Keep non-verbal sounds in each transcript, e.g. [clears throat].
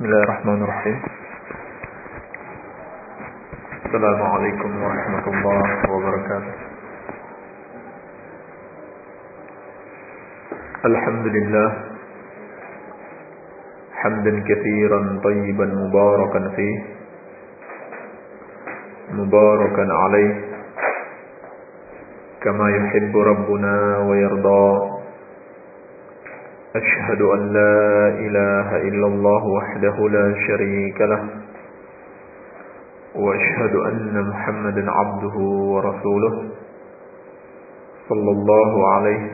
بسم الله الرحمن الرحيم. السلام عليكم ورحمة الله وبركاته. الحمد لله. حمدا كثيرا طيبا مباركا فيه. مباركا عليه. كما يحب ربنا ويرضى. أشهد أن لا إله إلا الله وحده لا شريك له وأشهد أن محمدا عبده ورسوله صلى الله عليه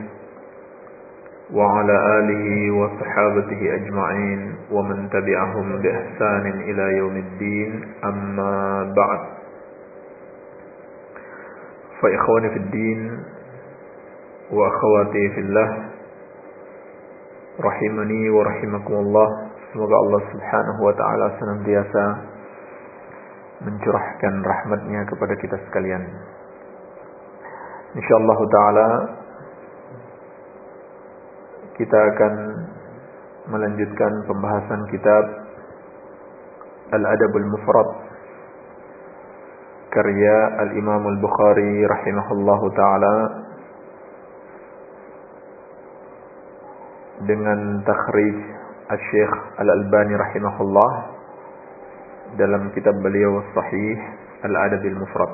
وعلى آله وصحابته أجمعين ومن تبعهم بإحسان إلى يوم الدين أما بعد. فإخواني في الدين وأخواتي في الله rahimani wa rahimakumullah. Semoga Allah Subhanahu wa taala senantiasa mencurahkan rahmatnya kepada kita sekalian. Insyaallah taala kita akan melanjutkan pembahasan kitab Al-Adab al-Mufrad karya Al-Imam Al-Bukhari rahimahullahu taala dengan takhrij Al-Syekh Al-Albani rahimahullah dalam kitab beliau Sahih Al-Adab Al-Mufrad.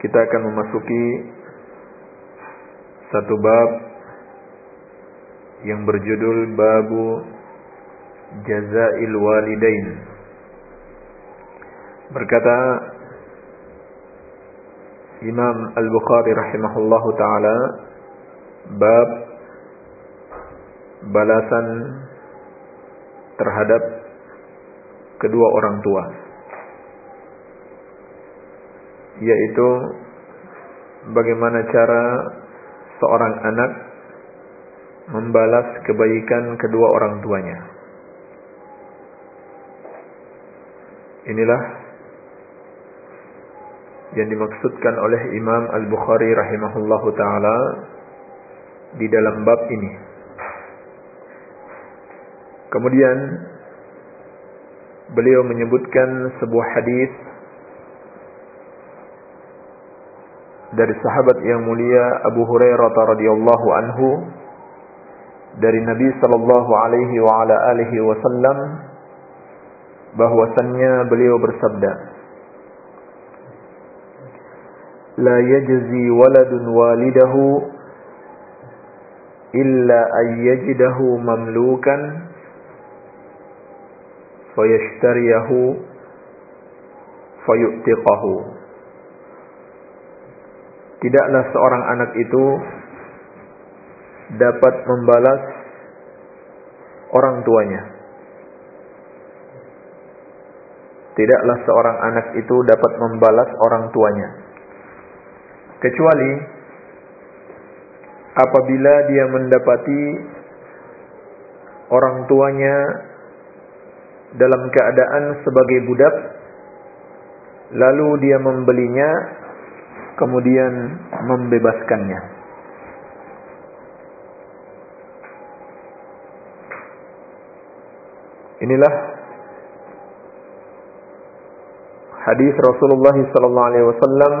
Kita akan memasuki satu bab yang berjudul Babu Jazail Walidain. Berkata Imam Al-Bukhari rahimahullahu taala bab balasan terhadap kedua orang tua yaitu bagaimana cara seorang anak membalas kebaikan kedua orang tuanya. Inilah yang dimaksudkan oleh Imam Al-Bukhari rahimahullahu taala di dalam bab ini Kemudian beliau menyebutkan sebuah hadis dari sahabat yang mulia Abu Hurairah radhiyallahu anhu dari Nabi sallallahu alaihi wa ala alihi wasallam bahwasannya beliau bersabda La yajzi waladun walidahu illa ayyajidahu mamlukan fayashtariyahu fayu'tiqahu Tidaklah seorang anak itu dapat membalas orang tuanya. Tidaklah seorang anak itu dapat membalas orang tuanya. Kecuali apabila dia mendapati orang tuanya dalam keadaan sebagai budak lalu dia membelinya kemudian membebaskannya. Inilah hadis Rasulullah sallallahu alaihi wasallam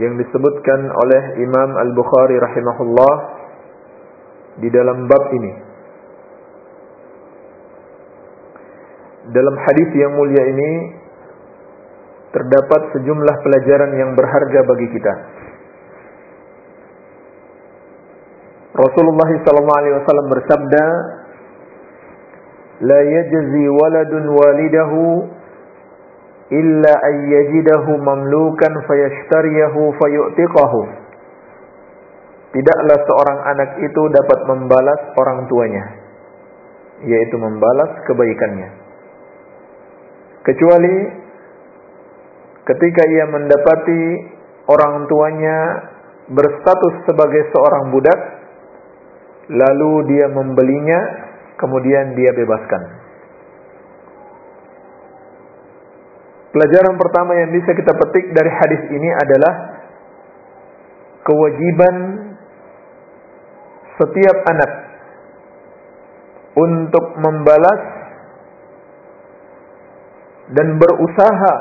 yang disebutkan oleh Imam Al-Bukhari rahimahullah di dalam bab ini dalam hadis yang mulia ini terdapat sejumlah pelajaran yang berharga bagi kita. Rasulullah SAW bersabda, "La yajzi waladun walidahu illa an yajidahu mamlukan fayashtariyahu fayu'tiqahu." Tidaklah seorang anak itu dapat membalas orang tuanya, yaitu membalas kebaikannya kecuali ketika ia mendapati orang tuanya berstatus sebagai seorang budak lalu dia membelinya kemudian dia bebaskan. Pelajaran pertama yang bisa kita petik dari hadis ini adalah kewajiban setiap anak untuk membalas dan berusaha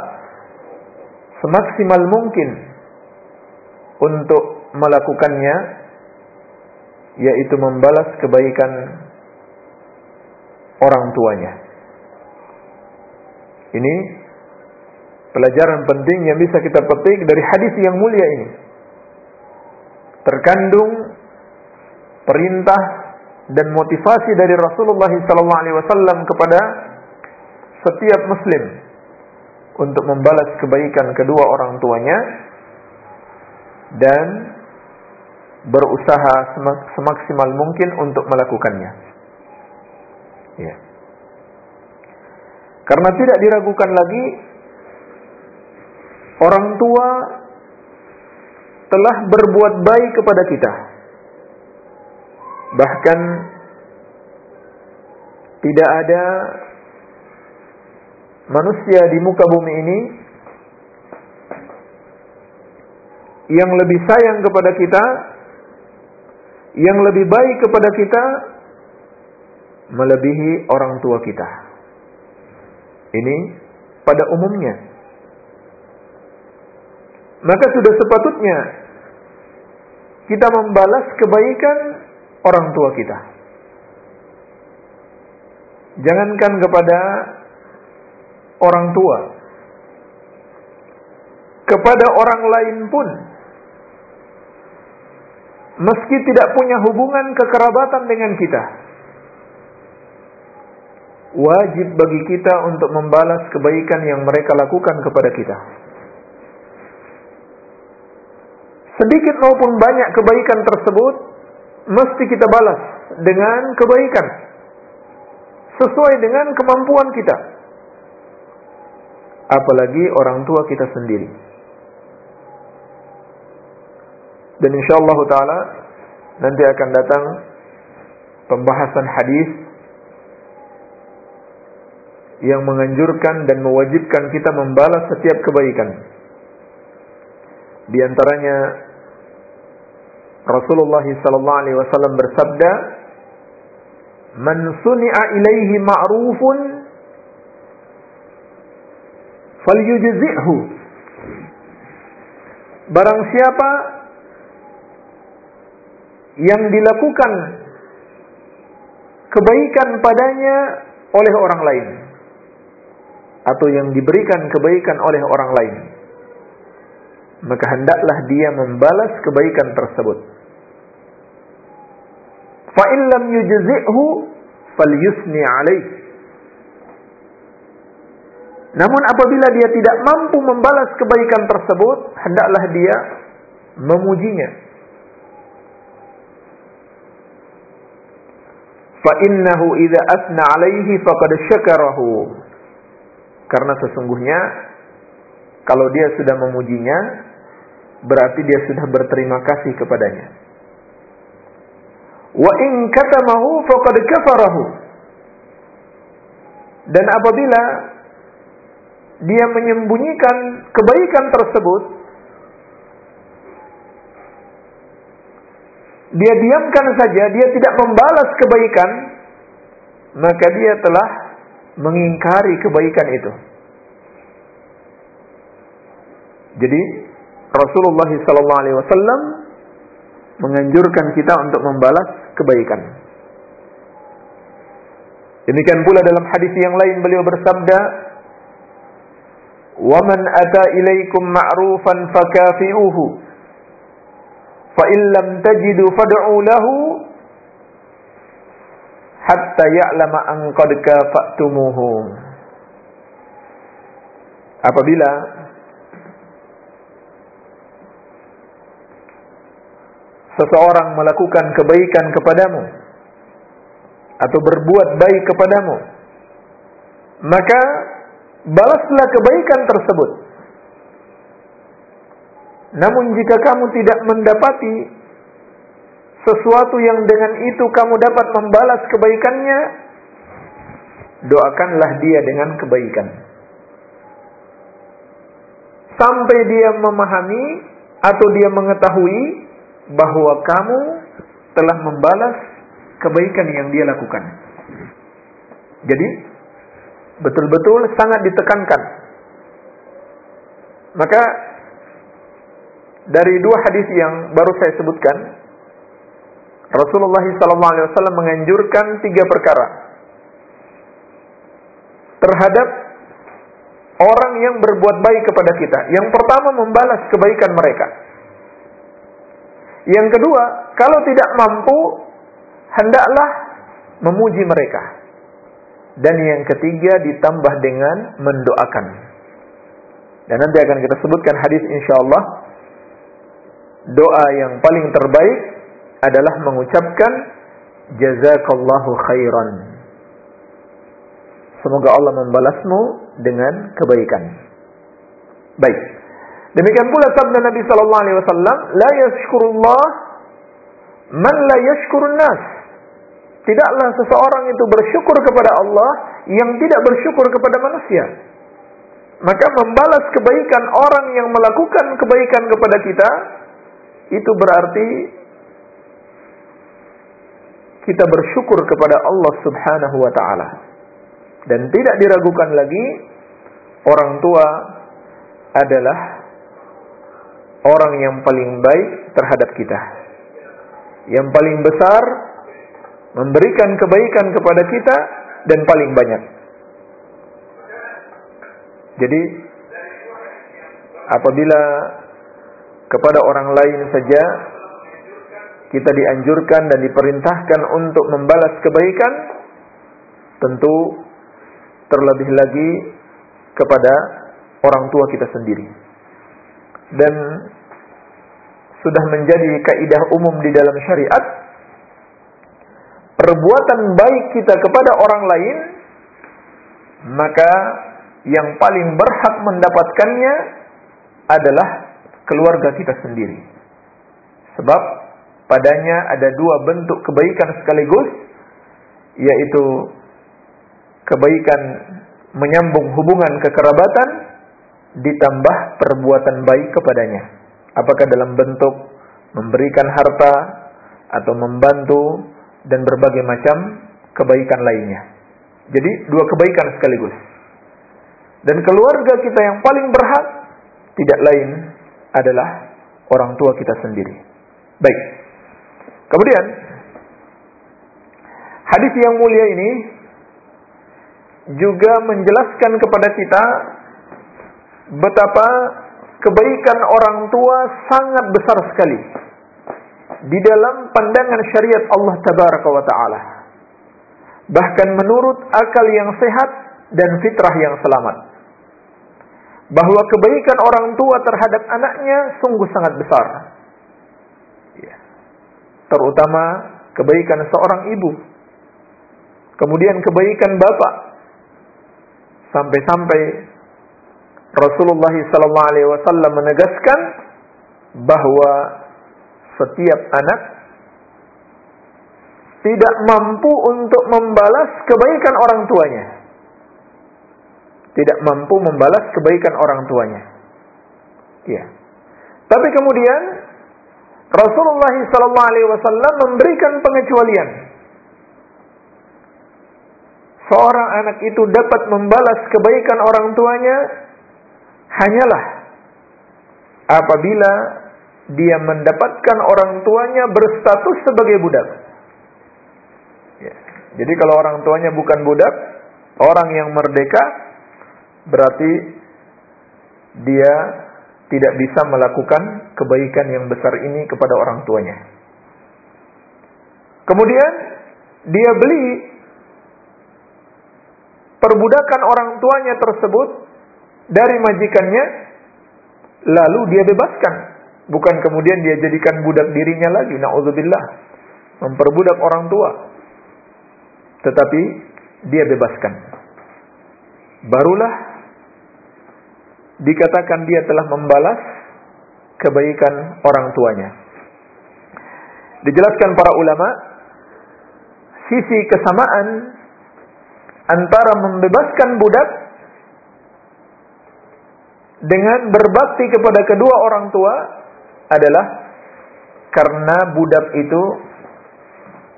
semaksimal mungkin untuk melakukannya yaitu membalas kebaikan orang tuanya. Ini pelajaran penting yang bisa kita petik dari hadis yang mulia ini. Terkandung perintah dan motivasi dari Rasulullah SAW kepada setiap muslim untuk membalas kebaikan kedua orang tuanya dan berusaha semaksimal mungkin untuk melakukannya. Ya. Karena tidak diragukan lagi orang tua telah berbuat baik kepada kita. Bahkan tidak ada manusia di muka bumi ini yang lebih sayang kepada kita, yang lebih baik kepada kita, melebihi orang tua kita. Ini pada umumnya. Maka sudah sepatutnya kita membalas kebaikan orang tua kita. Jangankan kepada orang tua, kepada orang lain pun meski tidak punya hubungan kekerabatan dengan kita. Wajib bagi kita untuk membalas kebaikan yang mereka lakukan kepada kita. Sedikit maupun banyak kebaikan tersebut mesti kita balas dengan kebaikan sesuai dengan kemampuan kita. Apalagi orang tua kita sendiri. Dan insyaallah taala nanti akan datang pembahasan hadis yang menganjurkan dan mewajibkan kita membalas setiap kebaikan. Di antaranya Rasulullah sallallahu bersabda, "Man suni'a ilaihi ma'rufun falyujzi'hu." Barang siapa yang dilakukan kebaikan padanya oleh orang lain atau yang diberikan kebaikan oleh orang lain maka hendaklah dia membalas kebaikan tersebut fa in lam yujzi'hu falyusni namun apabila dia tidak mampu membalas kebaikan tersebut hendaklah dia memujinya. Fa innahu idza asna alaihi faqad syakarahu. Karena sesungguhnya kalau dia sudah memujinya berarti dia sudah berterima kasih kepadanya. Wa in katamahu faqad kafarahu. Dan apabila dia menyembunyikan kebaikan tersebut dia diamkan saja, dia tidak membalas kebaikan, maka dia telah mengingkari kebaikan itu. Jadi Rasulullah SAW menganjurkan kita untuk membalas kebaikan. Demikian pula dalam hadis yang lain beliau bersabda, "Waman ata ilaikum ma'rufan fakafi'uhu." fa illam tajidu fad'u lahu hatta ya'lama an qad kafatumuhu apabila seseorang melakukan kebaikan kepadamu atau berbuat baik kepadamu maka balaslah kebaikan tersebut namun jika kamu tidak mendapati sesuatu yang dengan itu kamu dapat membalas kebaikannya, doakanlah dia dengan kebaikan. Sampai dia memahami atau dia mengetahui bahwa kamu telah membalas kebaikan yang dia lakukan. Jadi betul-betul sangat ditekankan. Maka dari dua hadis yang baru saya sebutkan, Rasulullah SAW menganjurkan tiga perkara terhadap orang yang berbuat baik kepada kita. Yang pertama membalas kebaikan mereka. Yang kedua, kalau tidak mampu, hendaklah memuji mereka. Dan yang ketiga ditambah dengan mendoakan. Dan nanti akan kita sebutkan hadis insyaallah. Doa yang paling terbaik adalah mengucapkan jazakallahu khairan. Semoga Allah membalasmu dengan kebaikan. Baik. Demikian pula sabda Nabi sallallahu alaihi wasallam, la yashkurullah man la yashkurun nas. Tidaklah seseorang itu bersyukur kepada Allah yang tidak bersyukur kepada manusia. Maka membalas kebaikan orang yang melakukan kebaikan kepada kita itu berarti kita bersyukur kepada Allah Subhanahu wa taala. Dan tidak diragukan lagi orang tua adalah orang yang paling baik terhadap kita. Yang paling besar memberikan kebaikan kepada kita dan paling banyak. Jadi apabila kepada orang lain saja kita dianjurkan dan diperintahkan untuk membalas kebaikan, tentu terlebih lagi kepada orang tua kita sendiri. Dan sudah menjadi kaidah umum di dalam syariat perbuatan baik kita kepada orang lain maka yang paling berhak mendapatkannya adalah keluarga kita sendiri. Sebab padanya ada dua bentuk kebaikan sekaligus yaitu kebaikan menyambung hubungan kekerabatan ditambah perbuatan baik kepadanya. Apakah dalam bentuk memberikan harta atau membantu dan berbagai macam kebaikan lainnya. Jadi dua kebaikan sekaligus. Dan keluarga kita yang paling berhak tidak lain adalah orang tua kita sendiri. Baik. Kemudian hadis yang mulia ini juga menjelaskan kepada kita betapa kebaikan orang tua sangat besar sekali di dalam pandangan syariat Allah tabaraka wa taala. Bahkan menurut akal yang sehat dan fitrah yang selamat. Bahwa kebaikan orang tua terhadap anaknya sungguh sangat besar. Ya. Terutama kebaikan seorang ibu. Kemudian kebaikan bapak. Sampai-sampai Rasulullah SAW menegaskan bahwa setiap anak tidak mampu untuk membalas kebaikan orang tuanya. Tidak mampu membalas kebaikan orang tuanya. Ya. Tapi kemudian Rasulullah SAW memberikan pengecualian. Seorang anak itu dapat membalas kebaikan orang tuanya hanyalah apabila dia mendapatkan orang tuanya berstatus sebagai budak. Ya. Jadi kalau orang tuanya bukan budak, orang yang merdeka, berarti dia tidak bisa melakukan kebaikan yang besar ini kepada orang tuanya. Kemudian dia beli perbudakan orang tuanya tersebut dari majikannya, lalu dia bebaskan Bukan kemudian dia jadikan budak dirinya lagi. Na'udzubillah. Memperbudak orang tua. Tetapi dia bebaskan. Barulah dikatakan dia telah membalas kebaikan orang tuanya. Dijelaskan para ulama sisi kesamaan antara membebaskan budak dengan berbakti kepada kedua orang tua adalah karena budak itu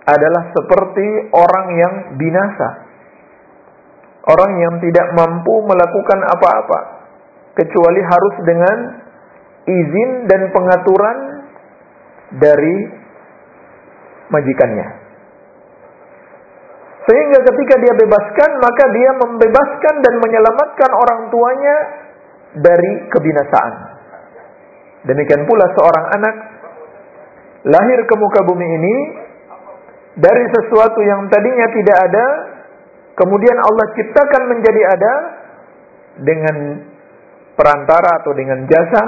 adalah seperti orang yang binasa. orang yang tidak mampu melakukan apa-apa kecuali harus dengan izin dan pengaturan dari majikannya. Sehingga ketika dia bebaskan, maka dia membebaskan dan menyelamatkan orang tuanya dari kebinasaan. Demikian pula seorang anak lahir ke muka bumi ini dari sesuatu yang tadinya tidak ada, kemudian Allah ciptakan menjadi ada dengan perantara atau dengan jasa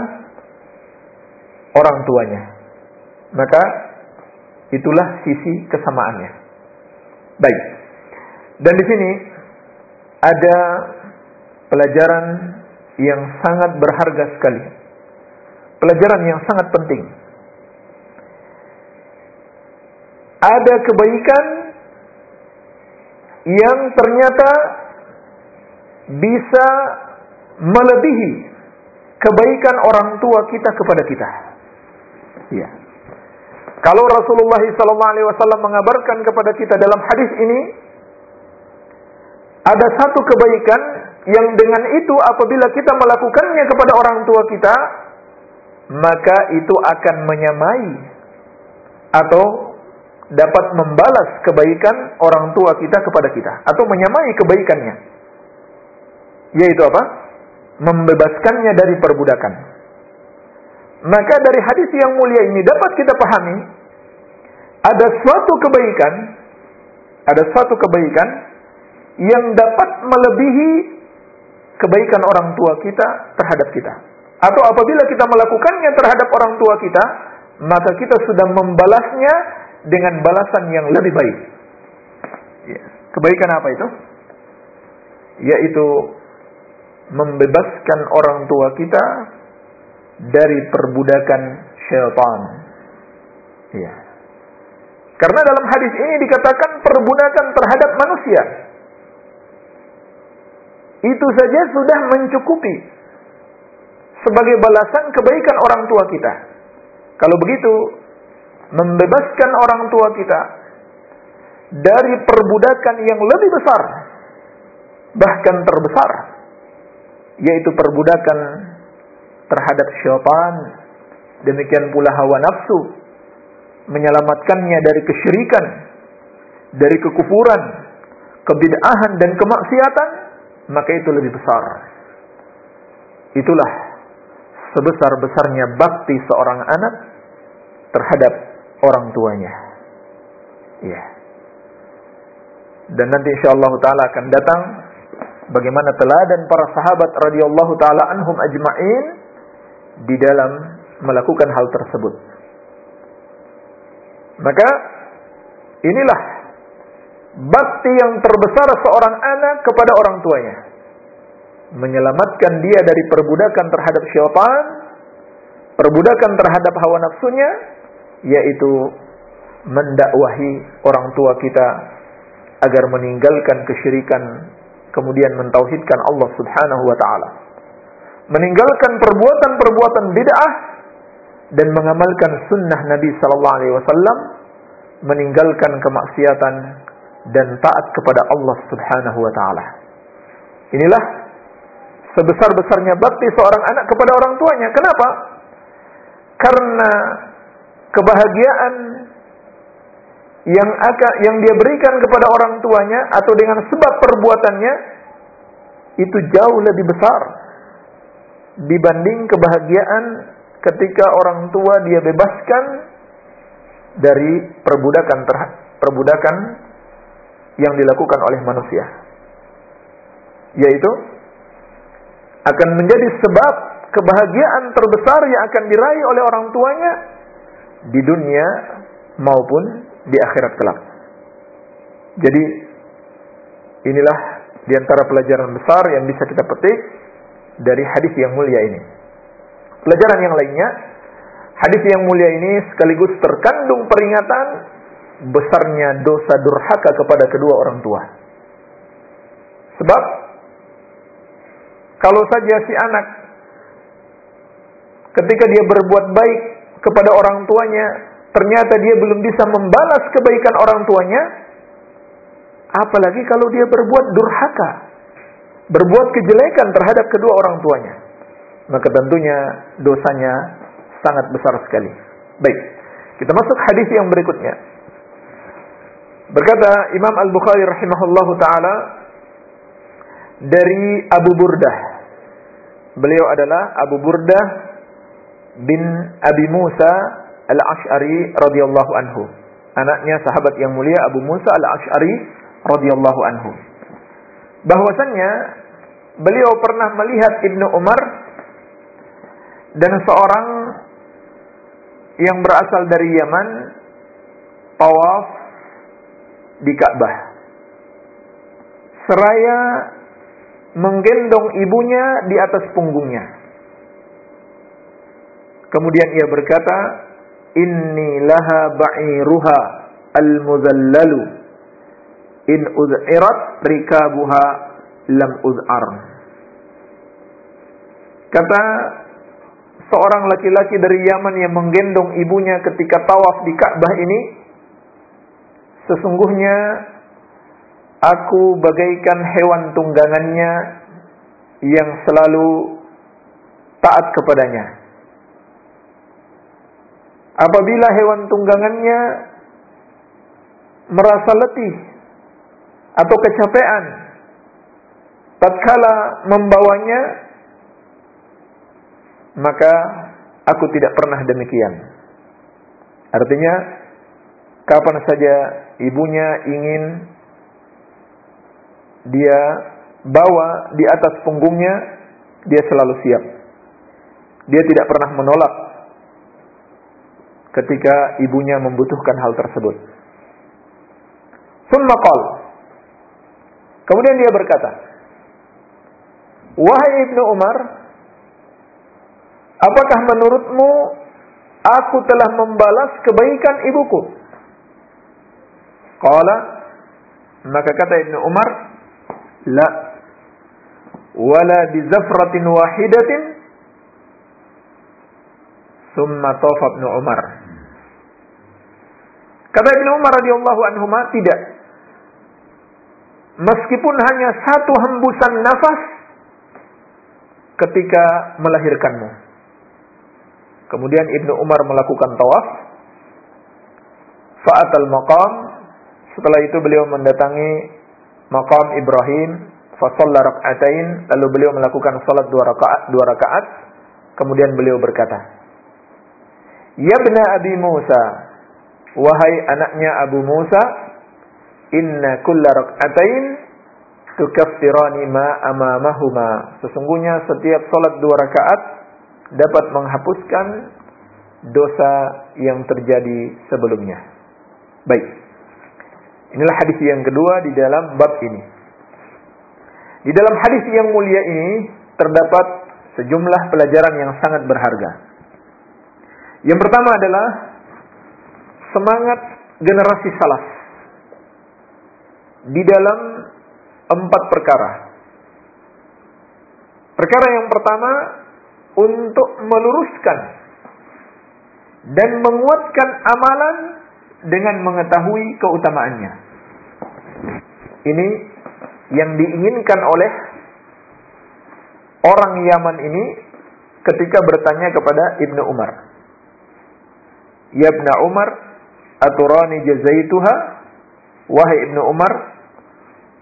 orang tuanya. Maka itulah sisi kesamaannya. Baik. Dan di sini ada pelajaran yang sangat berharga sekali. Pelajaran yang sangat penting. Ada kebaikan yang ternyata bisa melebihi kebaikan orang tua kita kepada kita. Ya. Kalau Rasulullah SAW mengabarkan kepada kita dalam hadis ini, ada satu kebaikan yang dengan itu apabila kita melakukannya kepada orang tua kita, maka itu akan menyamai atau dapat membalas kebaikan orang tua kita kepada kita atau menyamai kebaikannya. Yaitu apa? Membebaskannya dari perbudakan. Maka dari hadis yang mulia ini dapat kita pahami ada suatu kebaikan ada suatu kebaikan yang dapat melebihi kebaikan orang tua kita terhadap kita. Atau apabila kita melakukannya terhadap orang tua kita, maka kita sudah membalasnya dengan balasan yang lebih baik. Ya. Kebaikan apa itu? Yaitu membebaskan orang tua kita dari perbudakan syaitan. Ya. Karena dalam hadis ini dikatakan perbudakan terhadap manusia itu saja sudah mencukupi sebagai balasan kebaikan orang tua kita. Kalau begitu, membebaskan orang tua kita dari perbudakan yang lebih besar, bahkan terbesar, yaitu perbudakan terhadap syaitan, demikian pula hawa nafsu, menyelamatkannya dari kesyirikan, dari kekufuran, kebid'ahan dan kemaksiatan, maka itu lebih besar. Itulah sebesar-besarnya bakti seorang anak terhadap orang tuanya. Ya. Dan nanti insyaallah taala akan datang bagaimana teladan para sahabat radhiyallahu taala anhum ajma'in di dalam melakukan hal tersebut. Maka inilah bakti yang terbesar seorang anak kepada orang tuanya. Menyelamatkan dia dari perbudakan terhadap syaitan, perbudakan terhadap hawa nafsunya, yaitu mendakwahi orang tua kita agar meninggalkan kesyirikan, kemudian mentauhidkan Allah Subhanahu wa taala. Meninggalkan perbuatan-perbuatan bid'ah dan mengamalkan sunnah Nabi sallallahu alaihi wasallam, meninggalkan kemaksiatan dan taat kepada Allah Subhanahu wa taala. Inilah sebesar-besarnya bakti seorang anak kepada orang tuanya. Kenapa? Karena kebahagiaan yang akan yang dia berikan kepada orang tuanya atau dengan sebab perbuatannya itu jauh lebih besar dibanding kebahagiaan ketika orang tua dia bebaskan dari perbudakan perbudakan yang dilakukan oleh manusia. Yaitu akan menjadi sebab kebahagiaan terbesar yang akan diraih oleh orang tuanya di dunia maupun di akhirat kelak. Jadi inilah di antara pelajaran besar yang bisa kita petik dari hadis yang mulia ini. Pelajaran yang lainnya, hadis yang mulia ini sekaligus terkandung peringatan besarnya dosa durhaka kepada kedua orang tua. Sebab kalau saja si anak ketika dia berbuat baik kepada orang tuanya, ternyata dia belum bisa membalas kebaikan orang tuanya, apalagi kalau dia berbuat durhaka berbuat kejelekan terhadap kedua orang tuanya, maka tentunya dosanya sangat besar sekali. Baik, kita masuk hadis yang berikutnya. Berkata Imam Al-Bukhari rahimahullahu taala dari Abu Burdah. Beliau adalah Abu Burdah bin Abi Musa Al-Ash'ari radhiyallahu anhu. Anaknya sahabat yang mulia Abu Musa Al-Ash'ari radhiyallahu anhu. Bahwasannya beliau pernah melihat Ibnu Umar dan seorang yang berasal dari Yaman tawaf di Ka'bah. Seraya menggendong ibunya di atas punggungnya. Kemudian ia berkata, "Inni laha ba'iruha al-muzallalu in uz'irat rikabuha lam uz'ar." Kata seorang laki-laki dari Yaman yang menggendong ibunya ketika tawaf di Ka'bah ini, sesungguhnya Aku bagaikan hewan tunggangannya yang selalu taat kepadanya. Apabila hewan tunggangannya merasa letih atau kecapean tatkala membawanya maka aku tidak pernah demikian. Artinya kapan saja ibunya ingin dia bawa di atas punggungnya, dia selalu siap. Dia tidak pernah menolak ketika ibunya membutuhkan hal tersebut. Summa Kemudian dia berkata, Wahai Ibnu Umar, apakah menurutmu aku telah membalas kebaikan ibuku? Qala, maka kata Ibnu Umar, La. Wala bizafratin wahidatin. Summa tofa Ibnu Umar. Kata Ibnu Umar radhiyallahu anhu tidak. Meskipun hanya satu hembusan nafas ketika melahirkanmu. Kemudian Ibnu Umar melakukan tawaf. Fa'at al-maqam. Setelah itu beliau mendatangi maqam Ibrahim fasalla rak'atain lalu beliau melakukan salat dua rakaat dua rakaat kemudian beliau berkata Ya bna Abi Musa wahai anaknya Abu Musa inna kulla rak'atain tukaffirani ma amamahuma. Sesungguhnya setiap salat dua rakaat dapat menghapuskan dosa yang terjadi sebelumnya. Baik Inilah hadis yang kedua di dalam bab ini. Di dalam hadis yang mulia ini terdapat sejumlah pelajaran yang sangat berharga. Yang pertama adalah semangat generasi salaf di dalam empat perkara. Perkara yang pertama untuk meluruskan dan menguatkan amalan dengan mengetahui keutamaannya. Ini yang diinginkan oleh orang Yaman ini ketika bertanya kepada Ibnu Umar. Ya Ibnu Umar, aturani jazaituha? Wahai Ibnu Umar,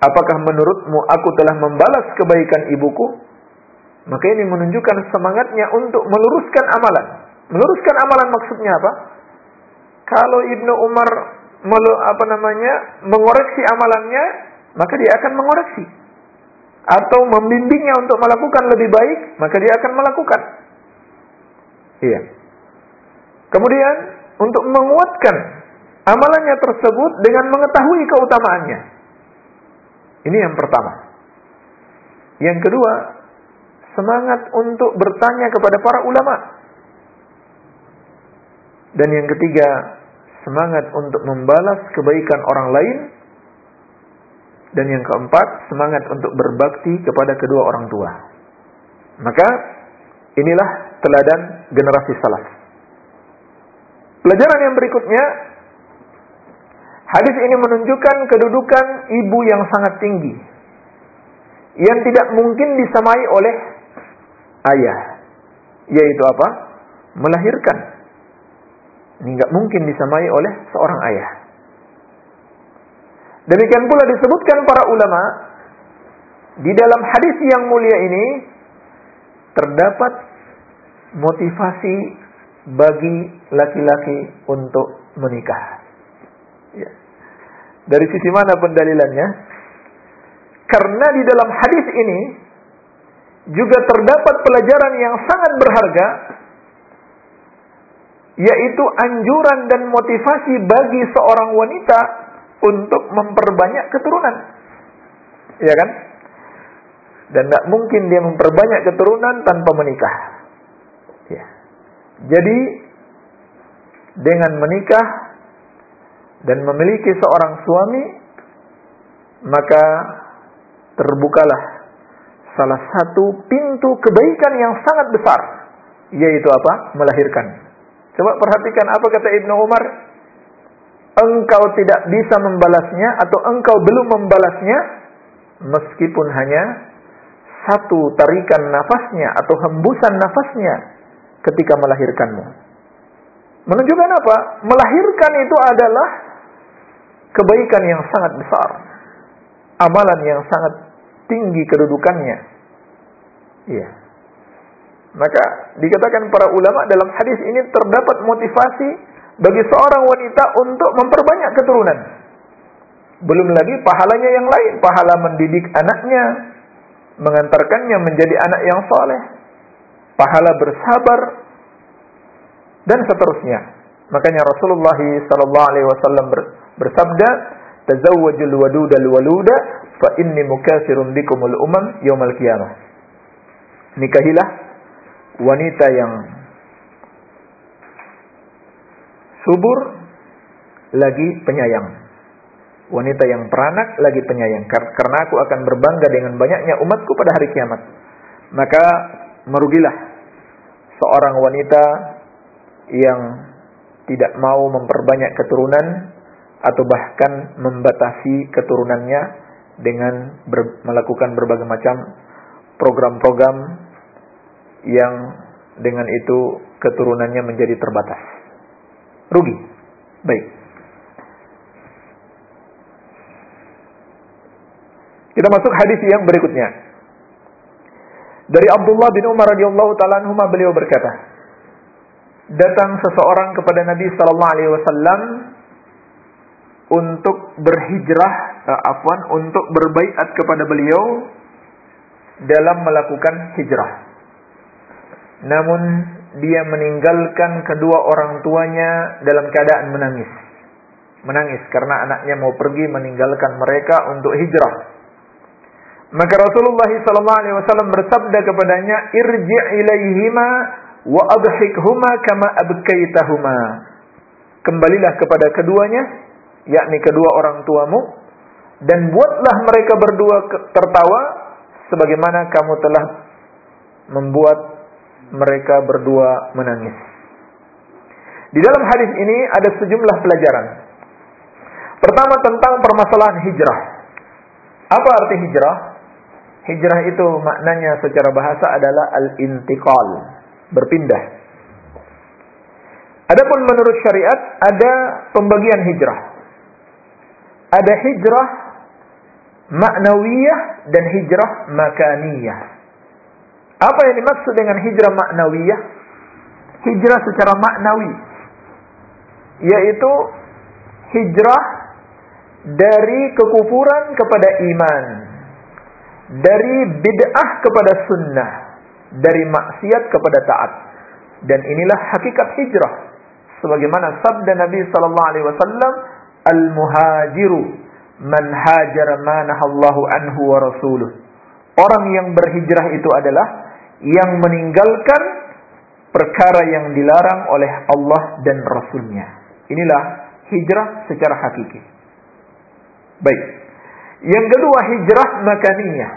apakah menurutmu aku telah membalas kebaikan ibuku? Maka ini menunjukkan semangatnya untuk meluruskan amalan. Meluruskan amalan maksudnya apa? Kalau Ibnu Umar melu, apa namanya mengoreksi amalannya, maka dia akan mengoreksi. Atau membimbingnya untuk melakukan lebih baik, maka dia akan melakukan. Iya. Kemudian untuk menguatkan amalannya tersebut dengan mengetahui keutamaannya. Ini yang pertama. Yang kedua, semangat untuk bertanya kepada para ulama. Dan yang ketiga, semangat untuk membalas kebaikan orang lain dan yang keempat semangat untuk berbakti kepada kedua orang tua. Maka inilah teladan generasi salaf. Pelajaran yang berikutnya hadis ini menunjukkan kedudukan ibu yang sangat tinggi yang tidak mungkin disamai oleh ayah. Yaitu apa? Melahirkan. Ini nggak mungkin disamai oleh seorang ayah. Demikian pula disebutkan para ulama di dalam hadis yang mulia ini terdapat motivasi bagi laki-laki untuk menikah. Ya. Dari sisi mana pendalilannya? Karena di dalam hadis ini juga terdapat pelajaran yang sangat berharga yaitu anjuran dan motivasi bagi seorang wanita untuk memperbanyak keturunan. Ya kan? Dan tidak mungkin dia memperbanyak keturunan tanpa menikah. Ya. Jadi dengan menikah dan memiliki seorang suami maka terbukalah salah satu pintu kebaikan yang sangat besar yaitu apa? melahirkan. Coba perhatikan apa kata Ibnu Umar engkau tidak bisa membalasnya atau engkau belum membalasnya meskipun hanya satu tarikan nafasnya atau hembusan nafasnya ketika melahirkanmu. Menunjukkan apa? Melahirkan itu adalah kebaikan yang sangat besar. Amalan yang sangat tinggi kedudukannya. Iya. Maka dikatakan para ulama dalam hadis ini terdapat motivasi bagi seorang wanita untuk memperbanyak keturunan. Belum lagi pahalanya yang lain, pahala mendidik anaknya, mengantarkannya menjadi anak yang soleh, pahala bersabar, dan seterusnya. Makanya Rasulullah wasallam bersabda, "Tazawwajul wadudal waluda fa inni mukasirun bikumul umam yaumal qiyamah." Nikahilah wanita yang subur lagi penyayang. Wanita yang peranak lagi penyayang. Karena aku akan berbangga dengan banyaknya umatku pada hari kiamat. Maka merugilah seorang wanita yang tidak mau memperbanyak keturunan atau bahkan membatasi keturunannya dengan ber, melakukan berbagai macam program-program yang dengan itu keturunannya menjadi terbatas rugi. Baik. Kita masuk hadis yang berikutnya. Dari Abdullah bin Umar radhiyallahu taala anhu beliau berkata, datang seseorang kepada Nabi sallallahu alaihi wasallam untuk berhijrah, uh, afwan, untuk berbaiat kepada beliau dalam melakukan hijrah. Namun dia meninggalkan kedua orang tuanya dalam keadaan menangis. Menangis karena anaknya mau pergi meninggalkan mereka untuk hijrah. Maka Rasulullah SAW bersabda kepadanya, "Irji' ilaihima wa adhikhuma kama abkaitahuma." Kembalilah kepada keduanya, yakni kedua orang tuamu, dan buatlah mereka berdua tertawa sebagaimana kamu telah membuat mereka berdua menangis. Di dalam hadis ini ada sejumlah pelajaran. Pertama tentang permasalahan hijrah. Apa arti hijrah? Hijrah itu maknanya secara bahasa adalah al-intiqal, berpindah. Adapun menurut syariat ada pembagian hijrah. Ada hijrah maknawiyah dan hijrah makaniyah. Apa yang dimaksud dengan hijrah maknawiyah? Hijrah secara maknawi. Yaitu hijrah dari kekufuran kepada iman. Dari bid'ah kepada sunnah. Dari maksiat kepada taat. Dan inilah hakikat hijrah. Sebagaimana sabda Nabi sallallahu alaihi wasallam, "Al-muhajiru man hajara ma nahallahu anhu wa rasuluh." Orang yang berhijrah itu adalah yang meninggalkan perkara yang dilarang oleh Allah dan Rasulnya. Inilah hijrah secara hakiki. Baik. Yang kedua hijrah makaniyah.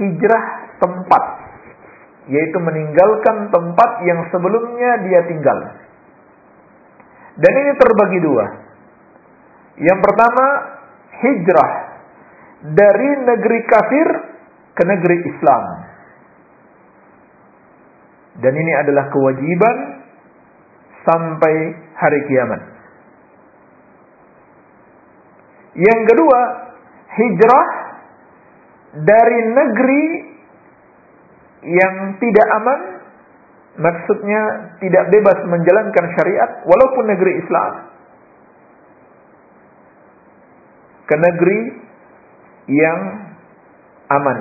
Hijrah tempat. Yaitu meninggalkan tempat yang sebelumnya dia tinggal. Dan ini terbagi dua. Yang pertama, hijrah dari negeri kafir ke negeri Islam. Dan ini adalah kewajiban sampai hari kiamat. Yang kedua, hijrah dari negeri yang tidak aman, maksudnya tidak bebas menjalankan syariat walaupun negeri Islam. Ke negeri yang aman,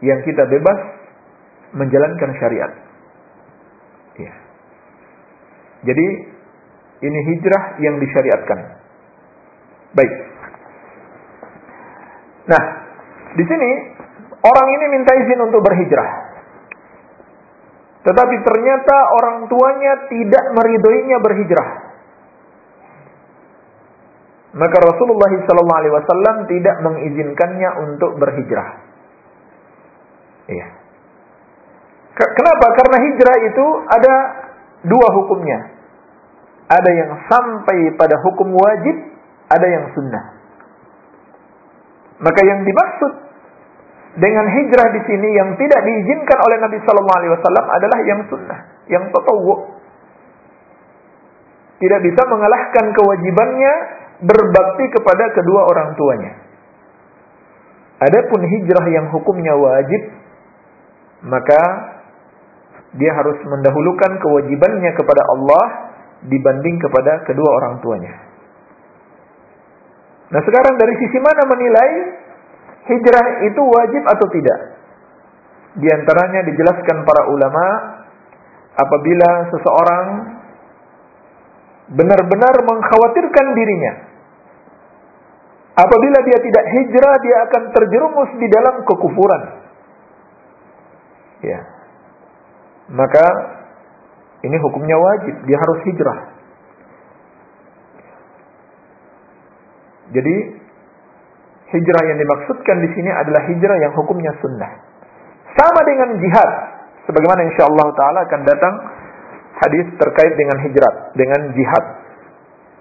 yang kita bebas menjalankan syariat. Ya. Jadi ini hijrah yang disyariatkan. Baik. Nah, di sini orang ini minta izin untuk berhijrah. Tetapi ternyata orang tuanya tidak meridoinya berhijrah. Maka Rasulullah SAW tidak mengizinkannya untuk berhijrah. Iya. Kenapa? Karena hijrah itu ada dua hukumnya. Ada yang sampai pada hukum wajib, ada yang sunnah. Maka yang dimaksud dengan hijrah di sini yang tidak diizinkan oleh Nabi Sallallahu Alaihi Wasallam adalah yang sunnah, yang tatawu. Tidak bisa mengalahkan kewajibannya berbakti kepada kedua orang tuanya. Adapun hijrah yang hukumnya wajib, maka dia harus mendahulukan kewajibannya kepada Allah dibanding kepada kedua orang tuanya. Nah sekarang dari sisi mana menilai hijrah itu wajib atau tidak? Di antaranya dijelaskan para ulama apabila seseorang benar-benar mengkhawatirkan dirinya. Apabila dia tidak hijrah, dia akan terjerumus di dalam kekufuran. Ya. Maka ini hukumnya wajib, dia harus hijrah. Jadi hijrah yang dimaksudkan di sini adalah hijrah yang hukumnya sunnah. Sama dengan jihad, sebagaimana insya Allah Taala akan datang hadis terkait dengan hijrah, dengan jihad.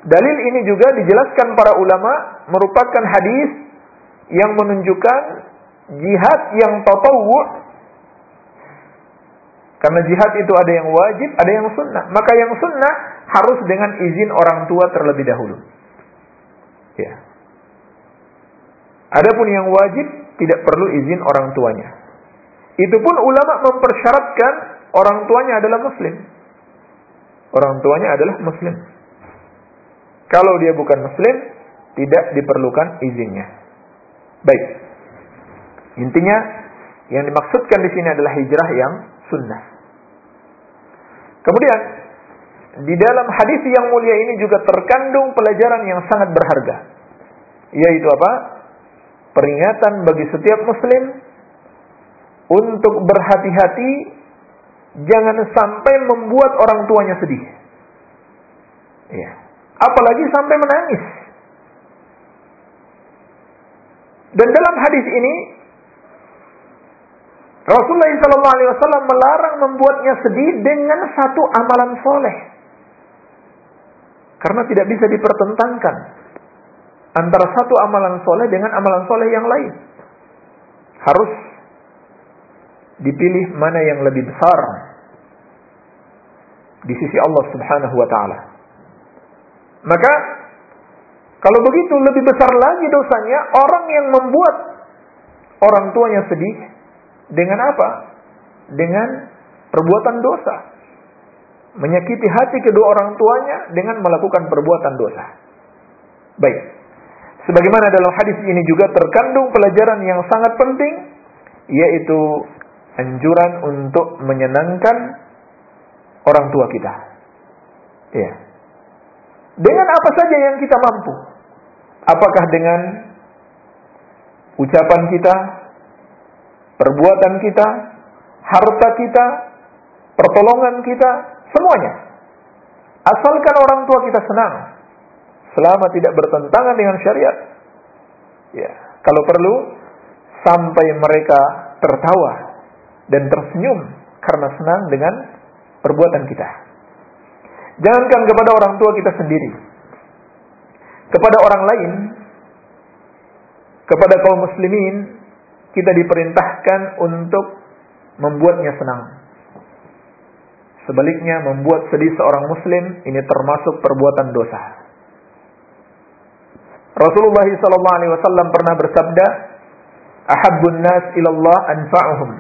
Dalil ini juga dijelaskan para ulama merupakan hadis yang menunjukkan jihad yang tatawu karena jihad itu ada yang wajib, ada yang sunnah. Maka yang sunnah harus dengan izin orang tua terlebih dahulu. Ya. Adapun yang wajib tidak perlu izin orang tuanya. Itu pun ulama mempersyaratkan orang tuanya adalah muslim. Orang tuanya adalah muslim. Kalau dia bukan muslim, tidak diperlukan izinnya. Baik. Intinya yang dimaksudkan di sini adalah hijrah yang sunnah. Kemudian di dalam hadis yang mulia ini juga terkandung pelajaran yang sangat berharga. Yaitu apa? Peringatan bagi setiap muslim untuk berhati-hati jangan sampai membuat orang tuanya sedih. Ya. Apalagi sampai menangis. Dan dalam hadis ini Rasulullah SAW melarang membuatnya sedih dengan satu amalan soleh. Karena tidak bisa dipertentangkan antara satu amalan soleh dengan amalan soleh yang lain. Harus dipilih mana yang lebih besar di sisi Allah Subhanahu wa taala. Maka kalau begitu lebih besar lagi dosanya orang yang membuat orang tuanya sedih dengan apa? Dengan perbuatan dosa. Menyakiti hati kedua orang tuanya dengan melakukan perbuatan dosa. Baik. Sebagaimana dalam hadis ini juga terkandung pelajaran yang sangat penting yaitu anjuran untuk menyenangkan orang tua kita. Ya. Dengan apa saja yang kita mampu. Apakah dengan ucapan kita, perbuatan kita, harta kita, pertolongan kita, semuanya. Asalkan orang tua kita senang, selama tidak bertentangan dengan syariat. Ya, kalau perlu sampai mereka tertawa dan tersenyum karena senang dengan perbuatan kita. Jangankan kepada orang tua kita sendiri, kepada orang lain, kepada kaum muslimin, kita diperintahkan untuk membuatnya senang. Sebaliknya membuat sedih seorang muslim ini termasuk perbuatan dosa. Rasulullah SAW pernah bersabda, "Ahabbun nas ilallah anfa'uhum."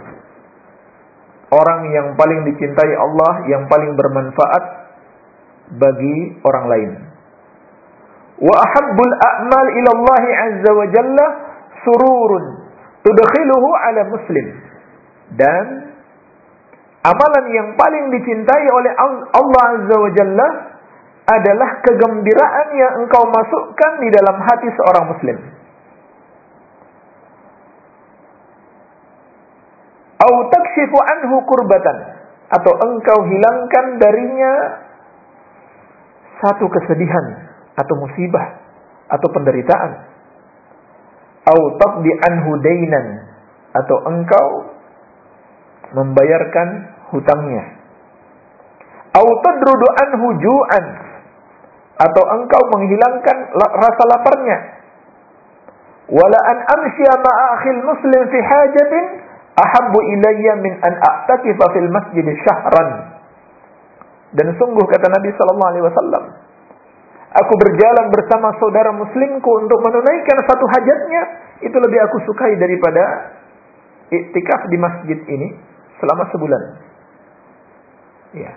Orang yang paling dicintai Allah, yang paling bermanfaat bagi orang lain. Wa ahabbul a'mal ilallah azza wa jalla sururun tudkhiluhu ala muslim. Dan amalan yang paling dicintai oleh Allah azza wa jalla adalah kegembiraan yang engkau masukkan di dalam hati seorang muslim. Au takshifu anhu kurbatan atau engkau hilangkan darinya satu kesedihan atau musibah atau penderitaan. Au taqdi anhu dainan atau engkau membayarkan hutangnya. Au tadrudu anhu ju'an atau engkau menghilangkan rasa laparnya. Wala an amshiya ma'a akhil muslim fi hajatin ahabbu ilayya min an a'takifa fil masjid syahran. Dan sungguh kata Nabi sallallahu alaihi wasallam, aku berjalan bersama saudara muslimku untuk menunaikan satu hajatnya, itu lebih aku sukai daripada iktikaf di masjid ini selama sebulan. Ya.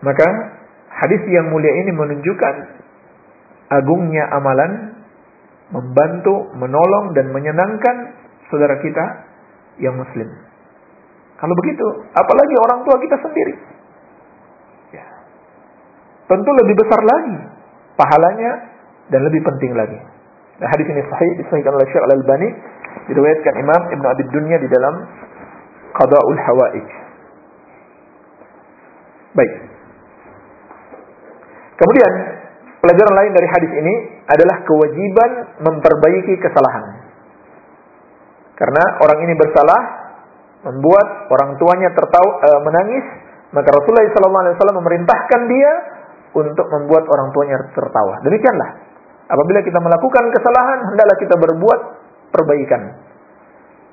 Maka hadis yang mulia ini menunjukkan agungnya amalan membantu, menolong dan menyenangkan saudara kita yang muslim. Kalau begitu, apalagi orang tua kita sendiri. Tentu lebih besar lagi pahalanya dan lebih penting lagi. Nah, hadis ini sahih disahihkan oleh Syekh Al-Albani, diriwayatkan Imam Ibn Abi Dunya di dalam Qada'ul Hawaij. Baik. Kemudian pelajaran lain dari hadis ini adalah kewajiban memperbaiki kesalahan. Karena orang ini bersalah, membuat orang tuanya tertawa, e, menangis, maka Rasulullah SAW memerintahkan dia untuk membuat orang tuanya tertawa. Demikianlah. Apabila kita melakukan kesalahan, hendaklah kita berbuat perbaikan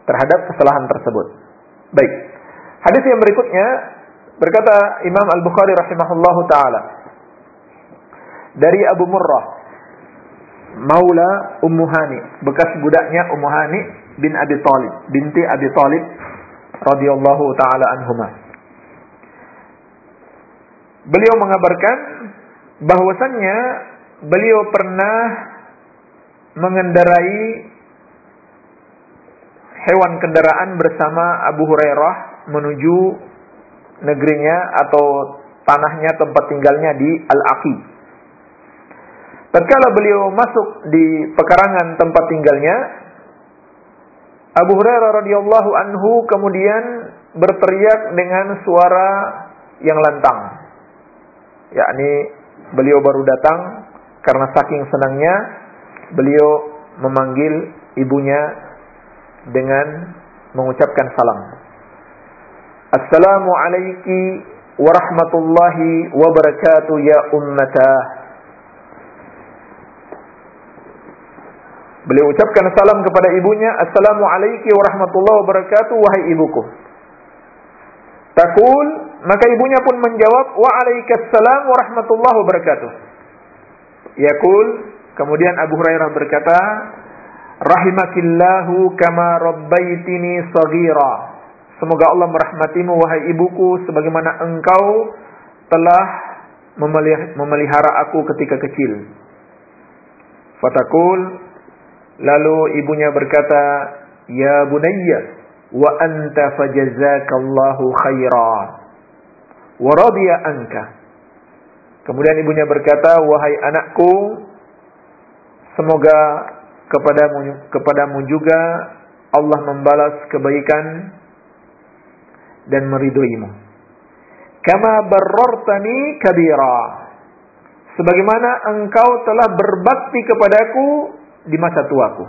terhadap kesalahan tersebut. Baik. Hadis yang berikutnya berkata Imam Al-Bukhari rahimahullahu taala dari Abu Murrah Maula Ummu Hani, bekas budaknya Ummu Hani bin Abi Talib, binti Abi Talib radhiyallahu taala anhuma. Beliau mengabarkan bahwasannya beliau pernah mengendarai hewan kendaraan bersama Abu Hurairah menuju negerinya atau tanahnya tempat tinggalnya di Al-Aqi. Tatkala beliau masuk di pekarangan tempat tinggalnya, Abu Hurairah radhiyallahu anhu kemudian berteriak dengan suara yang lantang. Yakni beliau baru datang karena saking senangnya beliau memanggil ibunya dengan mengucapkan salam. Assalamu alayki warahmatullahi wabarakatuh ya ummatah. Beliau ucapkan salam kepada ibunya, Assalamualaikum warahmatullahi wabarakatuh, wahai ibuku. Takul, maka ibunya pun menjawab, Waalaikumsalam warahmatullahi wabarakatuh. Yakul, kemudian Abu Hurairah berkata, Rahimakillahu kama rabbaitini sagira. Semoga Allah merahmatimu wahai ibuku sebagaimana engkau telah memelihara aku ketika kecil. Fatakul Lalu ibunya berkata, "Ya bunayya, wa anta fajazakallahu khairan wa radiya anka." Kemudian ibunya berkata, "Wahai anakku, semoga kepadamu kepadamu juga Allah membalas kebaikan dan meridhoimu." Kama barrartani kabira. Sebagaimana engkau telah berbakti kepadaku di masa tuaku.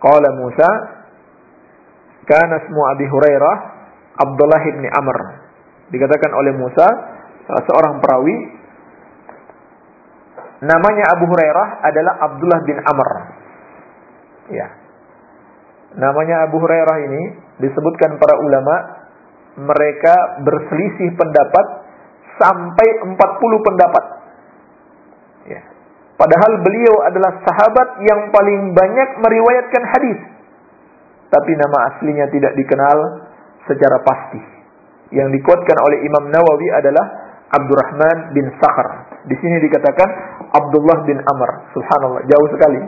Qala Musa, kana ismu Abi Hurairah Abdullah bin Amr. Dikatakan oleh Musa, salah seorang perawi, namanya Abu Hurairah adalah Abdullah bin Amr. Ya. Namanya Abu Hurairah ini disebutkan para ulama mereka berselisih pendapat sampai 40 pendapat. Ya. Padahal beliau adalah sahabat yang paling banyak meriwayatkan hadis. Tapi nama aslinya tidak dikenal secara pasti. Yang dikuatkan oleh Imam Nawawi adalah Abdurrahman bin Sakhar. Di sini dikatakan Abdullah bin Amr. Subhanallah, jauh sekali.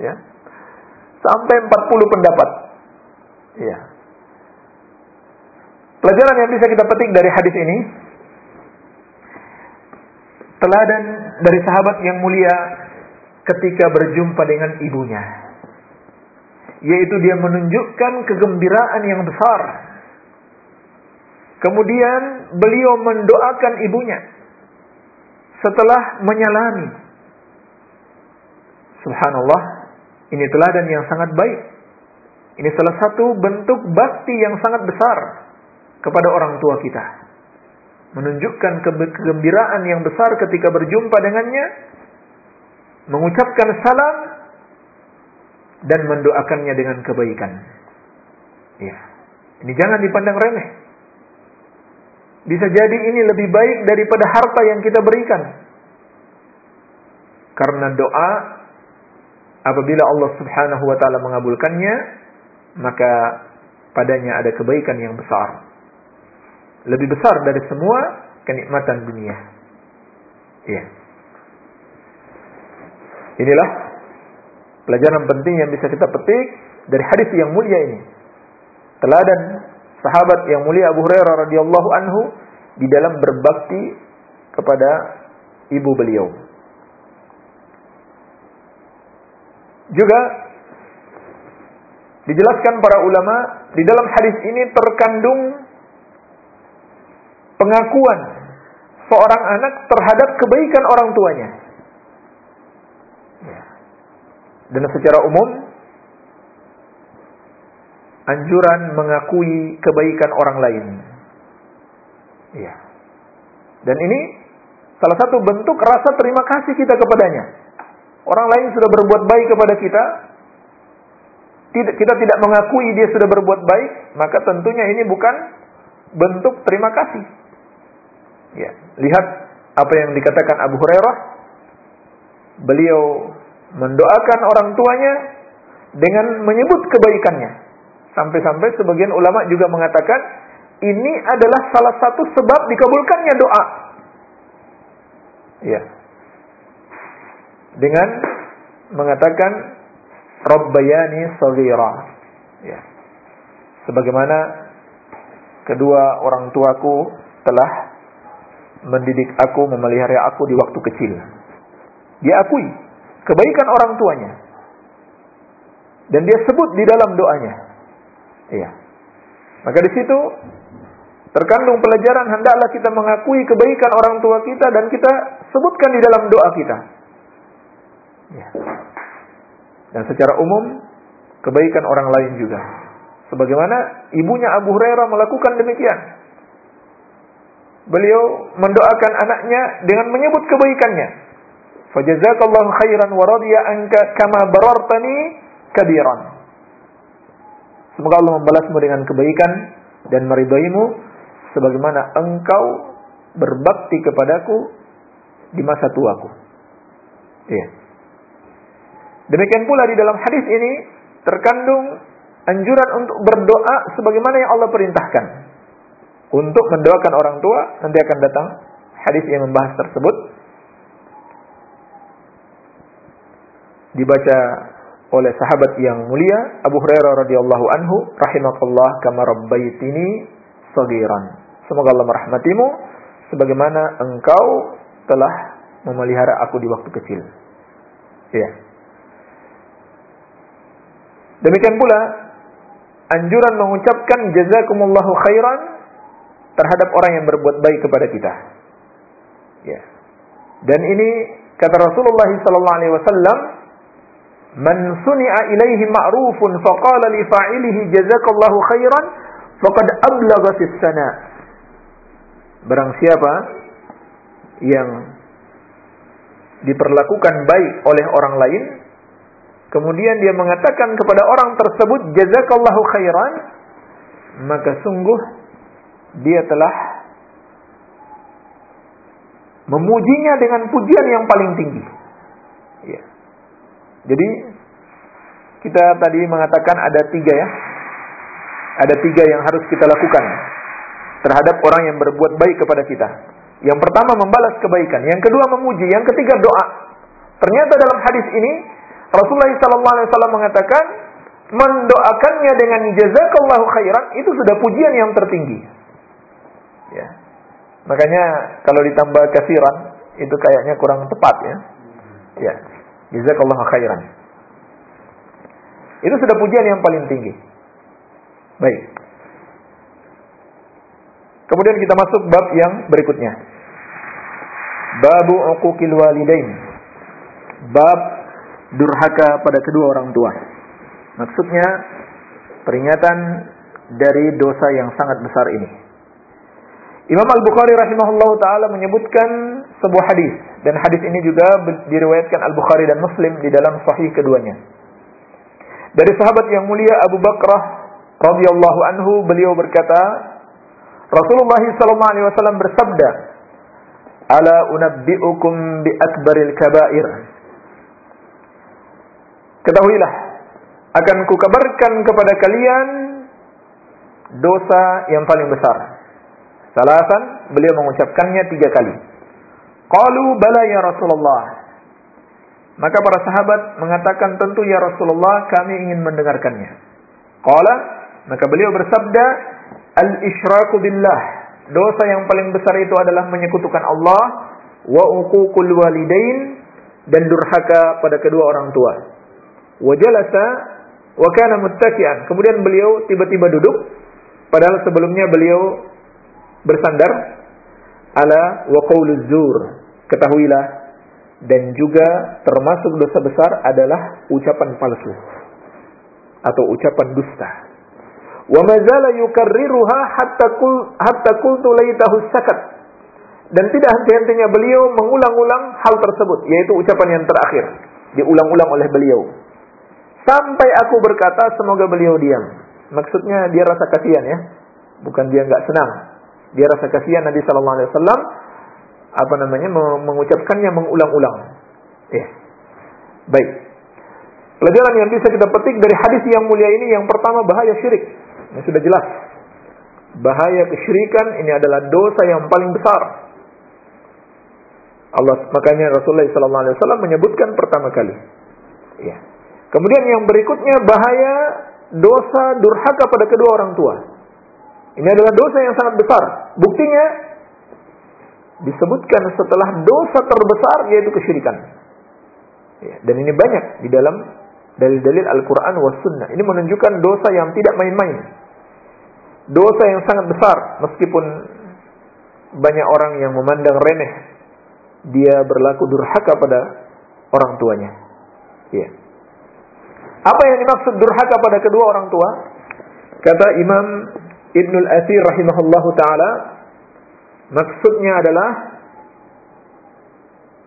Ya. Sampai 40 pendapat. Ya. Pelajaran yang bisa kita petik dari hadis ini teladan dari sahabat yang mulia ketika berjumpa dengan ibunya yaitu dia menunjukkan kegembiraan yang besar kemudian beliau mendoakan ibunya setelah menyalami subhanallah ini teladan yang sangat baik ini salah satu bentuk bakti yang sangat besar kepada orang tua kita menunjukkan kegembiraan yang besar ketika berjumpa dengannya, mengucapkan salam dan mendoakannya dengan kebaikan. Ya. Ini jangan dipandang remeh. Bisa jadi ini lebih baik daripada harta yang kita berikan. Karena doa apabila Allah Subhanahu wa taala mengabulkannya, maka padanya ada kebaikan yang besar lebih besar dari semua kenikmatan dunia. Iya. Inilah pelajaran penting yang bisa kita petik dari hadis yang mulia ini. Teladan sahabat yang mulia Abu Hurairah radhiyallahu anhu di dalam berbakti kepada ibu beliau. Juga dijelaskan para ulama di dalam hadis ini terkandung pengakuan seorang anak terhadap kebaikan orang tuanya. Ya. Dan secara umum anjuran mengakui kebaikan orang lain. Ya. Dan ini salah satu bentuk rasa terima kasih kita kepadanya. Orang lain sudah berbuat baik kepada kita, kita tidak mengakui dia sudah berbuat baik, maka tentunya ini bukan bentuk terima kasih. Ya, lihat apa yang dikatakan Abu Hurairah. Beliau mendoakan orang tuanya dengan menyebut kebaikannya. Sampai-sampai sebagian ulama juga mengatakan ini adalah salah satu sebab dikabulkannya doa. Ya. Dengan mengatakan Rabbayani saghira. Ya. Sebagaimana kedua orang tuaku telah mendidik aku, memelihara aku di waktu kecil. Dia akui kebaikan orang tuanya. Dan dia sebut di dalam doanya. Iya. Maka di situ terkandung pelajaran hendaklah kita mengakui kebaikan orang tua kita dan kita sebutkan di dalam doa kita. Ya. Dan secara umum kebaikan orang lain juga. Sebagaimana ibunya Abu Hurairah melakukan demikian beliau mendoakan anaknya dengan menyebut kebaikannya. Fajazakallahu khairan wa radiya anka kama barartani kabiran. Semoga Allah membalasmu dengan kebaikan dan meridaimu sebagaimana engkau berbakti kepadaku di masa tuaku. Iya. Demikian pula di dalam hadis ini terkandung anjuran untuk berdoa sebagaimana yang Allah perintahkan untuk mendoakan orang tua nanti akan datang hadis yang membahas tersebut dibaca oleh sahabat yang mulia Abu Hurairah radhiyallahu anhu rahimakallah kama rabbaitini sagiran semoga Allah merahmatimu sebagaimana engkau telah memelihara aku di waktu kecil ya demikian pula anjuran mengucapkan jazakumullahu khairan terhadap orang yang berbuat baik kepada kita. Ya. Dan ini kata Rasulullah sallallahu alaihi wasallam, "Man suni'a ilaihi ma'rufun faqala li fa'ilihi jazakallahu khairan faqad ablagha fis sana." Barang siapa yang diperlakukan baik oleh orang lain, kemudian dia mengatakan kepada orang tersebut jazakallahu khairan, maka sungguh dia telah memujinya dengan pujian yang paling tinggi. Ya. Jadi kita tadi mengatakan ada tiga ya, ada tiga yang harus kita lakukan terhadap orang yang berbuat baik kepada kita. Yang pertama membalas kebaikan, yang kedua memuji, yang ketiga doa. Ternyata dalam hadis ini Rasulullah SAW mengatakan mendoakannya dengan jazakallahu khairan itu sudah pujian yang tertinggi. Ya. Makanya kalau ditambah kasiran itu kayaknya kurang tepat ya. Ya. Jazakallahu khairan. Itu sudah pujian yang paling tinggi. Baik. Kemudian kita masuk bab yang berikutnya. Babu uquqil walidain. Bab durhaka pada kedua orang tua. Maksudnya peringatan dari dosa yang sangat besar ini. Imam Al-Bukhari rahimahullah taala menyebutkan sebuah hadis dan hadis ini juga diriwayatkan Al-Bukhari dan Muslim di dalam sahih keduanya. Dari sahabat yang mulia Abu Bakrah radhiyallahu anhu beliau berkata, Rasulullah sallallahu alaihi wasallam bersabda, "Ala unabbiukum bi akbaril kaba'ir." Ketahuilah, akan kukabarkan kepada kalian dosa yang paling besar. Salasan, beliau mengucapkannya tiga kali. Qalu bala ya Rasulullah. Maka para sahabat mengatakan tentu ya Rasulullah kami ingin mendengarkannya. Qala, maka beliau bersabda, al-isyraku billah. Dosa yang paling besar itu adalah menyekutukan Allah wa uququl walidain dan durhaka pada kedua orang tua. Wa jalasa wa. Kemudian beliau tiba-tiba duduk padahal sebelumnya beliau bersandar ala wa zur. Ketahuilah dan juga termasuk dosa besar adalah ucapan palsu atau ucapan dusta. Wa mazala yukarriruha hatta kul hatta qultu laitahu sakat. Dan tidak henti-hentinya beliau mengulang-ulang hal tersebut, yaitu ucapan yang terakhir, diulang-ulang oleh beliau. Sampai aku berkata semoga beliau diam. Maksudnya dia rasa kasihan ya, bukan dia nggak senang. Dia rasa kasihan Nabi Sallallahu Alaihi Wasallam apa namanya mengucapkannya mengulang-ulang. Ya. Baik. Pelajaran yang bisa kita petik dari hadis yang mulia ini yang pertama bahaya syirik. Yang sudah jelas. Bahaya kesyirikan ini adalah dosa yang paling besar. Allah makanya Rasulullah sallallahu alaihi wasallam menyebutkan pertama kali. Ya. Kemudian yang berikutnya bahaya dosa durhaka pada kedua orang tua. Ini adalah dosa yang sangat besar. Buktinya disebutkan setelah dosa terbesar yaitu kesyirikan. Ya, dan ini banyak di dalam dalil-dalil Al-Quran was Sunnah. Ini menunjukkan dosa yang tidak main-main. Dosa yang sangat besar meskipun banyak orang yang memandang remeh dia berlaku durhaka pada orang tuanya. Ya. Apa yang dimaksud durhaka pada kedua orang tua? Kata Imam Ibnul Athir rahimahullahu taala maksudnya adalah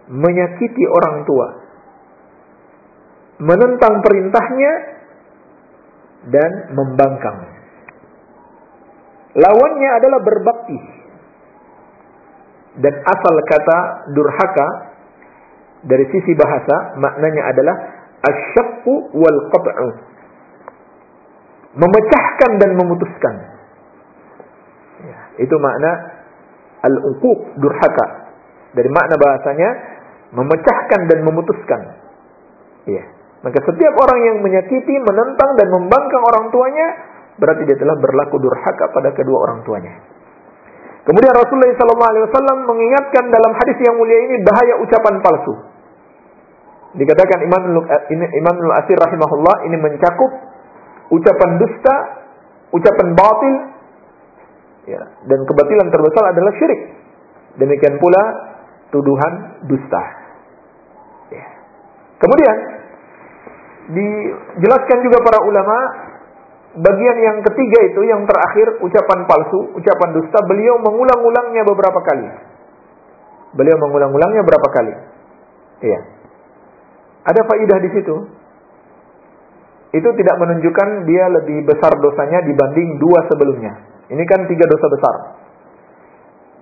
menyakiti orang tua, menentang perintahnya dan membangkang. Lawannya adalah berbakti. Dan asal kata durhaka dari sisi bahasa maknanya adalah asyaqqu wal qat'u. Memecahkan dan memutuskan. Itu makna al-uquq, durhaka. Dari makna bahasanya memecahkan dan memutuskan. Iya. Maka setiap orang yang menyakiti, menentang dan membangkang orang tuanya berarti dia telah berlaku durhaka pada kedua orang tuanya. Kemudian Rasulullah SAW mengingatkan dalam hadis yang mulia ini bahaya ucapan palsu. Dikatakan Imam Al-Asir rahimahullah ini mencakup ucapan dusta, ucapan batil, Ya, dan kebatilan terbesar adalah syirik. Demikian pula tuduhan dusta. Ya. Kemudian dijelaskan juga para ulama bagian yang ketiga itu yang terakhir ucapan palsu, ucapan dusta, beliau mengulang-ulangnya beberapa kali. Beliau mengulang-ulangnya berapa kali? Iya. Ada faidah di situ. itu tidak menunjukkan dia lebih besar dosanya dibanding dua sebelumnya. Ini kan tiga dosa besar.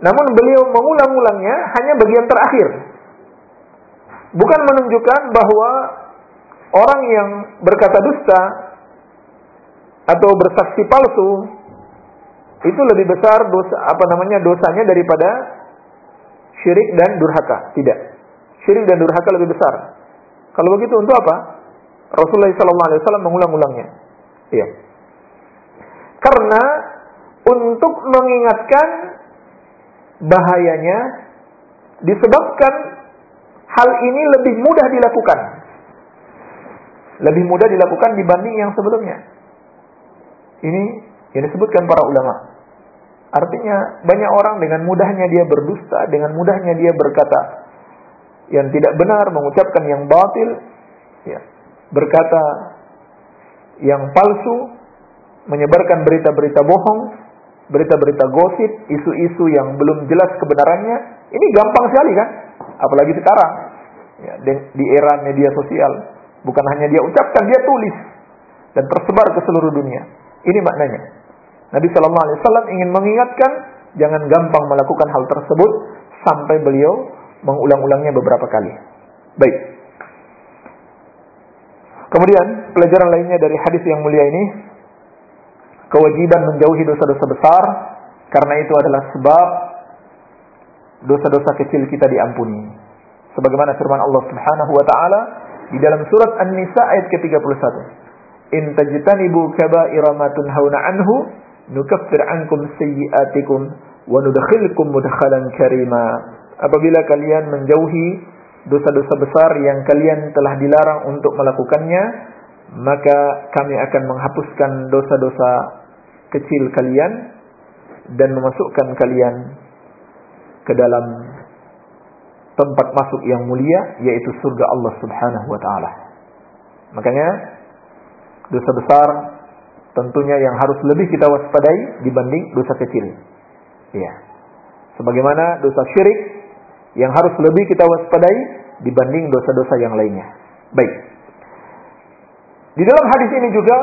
Namun beliau mengulang-ulangnya hanya bagian terakhir. Bukan menunjukkan bahwa orang yang berkata dusta atau bersaksi palsu itu lebih besar dosa apa namanya dosanya daripada syirik dan durhaka. Tidak. Syirik dan durhaka lebih besar. Kalau begitu untuk apa? Rasulullah SAW mengulang-ulangnya. Iya. Karena untuk mengingatkan bahayanya disebabkan hal ini lebih mudah dilakukan. Lebih mudah dilakukan dibanding yang sebelumnya. Ini yang disebutkan para ulama. Artinya banyak orang dengan mudahnya dia berdusta, dengan mudahnya dia berkata yang tidak benar, mengucapkan yang batil, ya, berkata yang palsu, menyebarkan berita-berita bohong, berita-berita gosip, isu-isu yang belum jelas kebenarannya, ini gampang sekali kan? Apalagi sekarang, ya, di era media sosial, bukan hanya dia ucapkan, dia tulis dan tersebar ke seluruh dunia. Ini maknanya. Nabi Shallallahu Alaihi Wasallam ingin mengingatkan jangan gampang melakukan hal tersebut sampai beliau mengulang-ulangnya beberapa kali. Baik. Kemudian pelajaran lainnya dari hadis yang mulia ini kewajiban menjauhi dosa-dosa besar karena itu adalah sebab dosa-dosa kecil kita diampuni. Sebagaimana firman Allah Subhanahu wa taala di dalam surat An-Nisa ayat ke-31. In tajtanibu kaba'ira ma tunhauna anhu nukaffir ankum sayyi'atikum wa nudkhilkum mudkhalan karima. Apabila kalian menjauhi dosa-dosa besar yang kalian telah dilarang untuk melakukannya, maka kami akan menghapuskan dosa-dosa kecil kalian dan memasukkan kalian ke dalam tempat masuk yang mulia yaitu surga Allah Subhanahu wa taala. Makanya dosa besar tentunya yang harus lebih kita waspadai dibanding dosa kecil. Ya. Sebagaimana dosa syirik yang harus lebih kita waspadai dibanding dosa-dosa yang lainnya. Baik. Di dalam hadis ini juga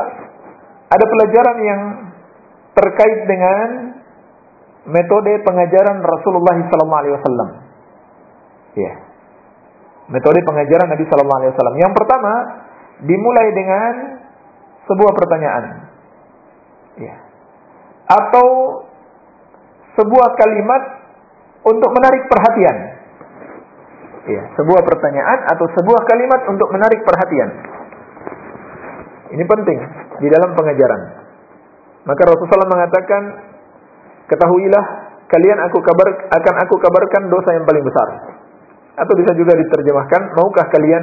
ada pelajaran yang terkait dengan metode pengajaran Rasulullah SAW. Ya. Metode pengajaran Nabi Wasallam. Yang pertama dimulai dengan sebuah pertanyaan, ya. atau sebuah kalimat untuk menarik perhatian. Ya, sebuah pertanyaan atau sebuah kalimat untuk menarik perhatian. Ini penting di dalam pengajaran. Maka Rasulullah mengatakan, ketahuilah kalian aku kabar akan aku kabarkan dosa yang paling besar. Atau bisa juga diterjemahkan, maukah kalian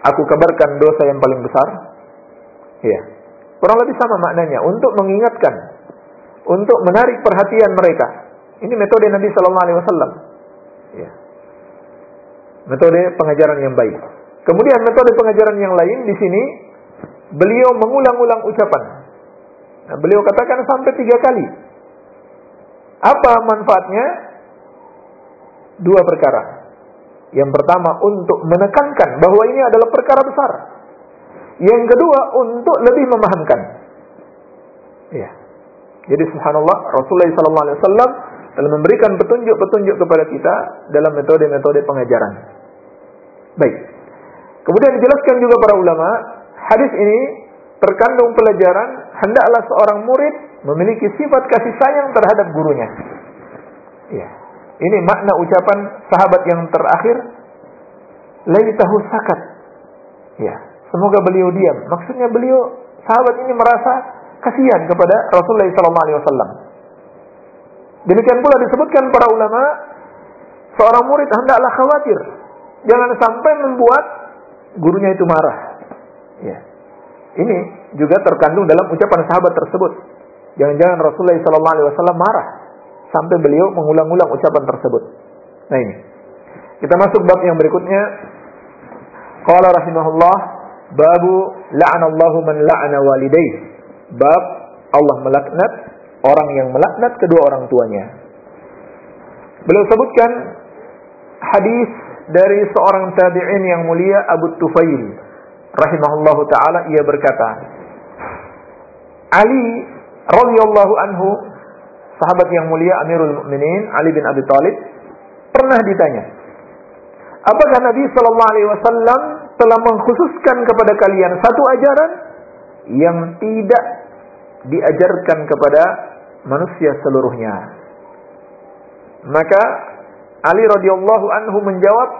aku kabarkan dosa yang paling besar? Ya. Kurang lebih sama maknanya untuk mengingatkan, untuk menarik perhatian mereka. Ini metode Nabi Shallallahu Alaihi Wasallam. Ya. Metode pengajaran yang baik. Kemudian metode pengajaran yang lain di sini beliau mengulang-ulang ucapan. Nah, beliau katakan sampai tiga kali. Apa manfaatnya? Dua perkara. Yang pertama untuk menekankan bahwa ini adalah perkara besar. Yang kedua untuk lebih memahamkan. Ya. Jadi subhanallah Rasulullah SAW telah memberikan petunjuk-petunjuk kepada kita dalam metode-metode pengajaran. Baik. Kemudian dijelaskan juga para ulama, hadis ini terkandung pelajaran hendaklah seorang murid memiliki sifat kasih sayang terhadap gurunya. Ya. Ini makna ucapan sahabat yang terakhir, laitahu sakat. Ya, semoga beliau diam. Maksudnya beliau sahabat ini merasa kasihan kepada Rasulullah SAW. Demikian pula disebutkan para ulama, seorang murid hendaklah khawatir. Jangan sampai membuat gurunya itu marah. Ya. Ini juga terkandung dalam ucapan sahabat tersebut. Jangan-jangan Rasulullah SAW marah sampai beliau mengulang-ulang ucapan tersebut. Nah ini. Kita masuk bab yang berikutnya. Qala rahimahullah babu la'anallahu man la'ana walidayh. Bab Allah melaknat orang yang melaknat kedua orang tuanya. Beliau sebutkan hadis dari seorang tabi'in yang mulia Abu Tufail rahimahullahu taala ia berkata, Ali radhiyallahu anhu, sahabat yang mulia Amirul Mukminin Ali bin Abi Thalib pernah ditanya, apakah Nabi Shallallahu Alaihi Wasallam telah mengkhususkan kepada kalian satu ajaran yang tidak diajarkan kepada manusia seluruhnya? Maka Ali radhiyallahu anhu menjawab,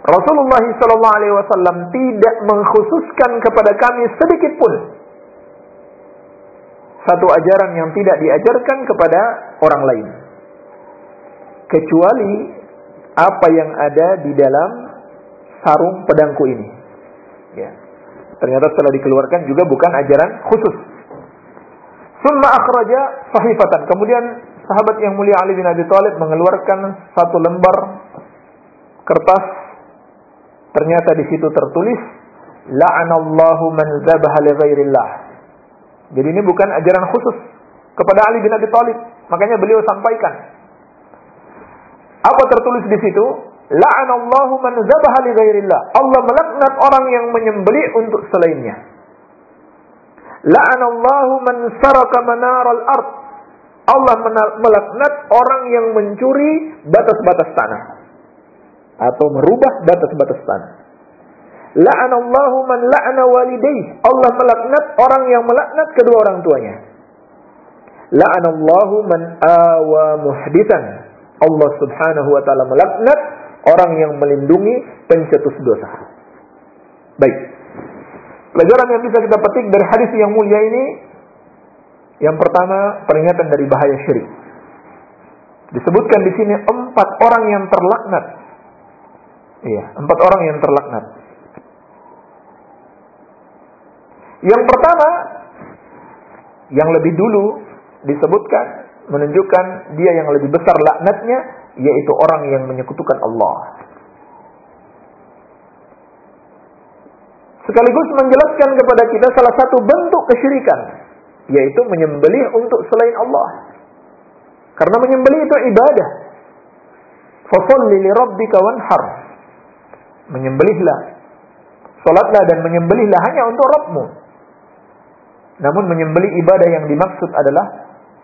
Rasulullah sallallahu alaihi wasallam tidak mengkhususkan kepada kami sedikit pun satu ajaran yang tidak diajarkan kepada orang lain kecuali apa yang ada di dalam sarung pedangku ini. Ya. Ternyata setelah dikeluarkan juga bukan ajaran khusus. Summa akhraja sahifatan. Kemudian sahabat yang mulia Ali bin Abi Thalib mengeluarkan satu lembar kertas. Ternyata di situ tertulis la'anallahu man dzabaha li ghairillah. Jadi ini bukan ajaran khusus kepada Ali bin Abi Thalib. Makanya beliau sampaikan. Apa tertulis di situ? La'anallahu man dzabaha li ghairillah. Allah melaknat orang yang menyembelih untuk selainnya. La'anallahu man saraka manaral ard. Allah melaknat orang yang mencuri batas-batas tanah atau merubah batas-batas tanah. La'anallahu man la'ana walidayh. Allah melaknat orang yang melaknat kedua orang tuanya. La'anallahu man awa muhditan. Allah Subhanahu wa taala melaknat orang yang melindungi pencetus dosa. Baik. Pelajaran yang bisa kita petik dari hadis yang mulia ini yang pertama, peringatan dari bahaya syirik. Disebutkan di sini empat orang yang terlaknat. Iya, empat orang yang terlaknat. Yang pertama, yang lebih dulu disebutkan menunjukkan dia yang lebih besar laknatnya yaitu orang yang menyekutukan Allah. Sekaligus menjelaskan kepada kita salah satu bentuk kesyirikan yaitu menyembelih untuk selain Allah. Karena menyembelih itu ibadah. Fasholli li rabbika wanhar. Menyembelihlah. Salatlah dan menyembelihlah hanya untuk Rabbmu. Namun menyembelih ibadah yang dimaksud adalah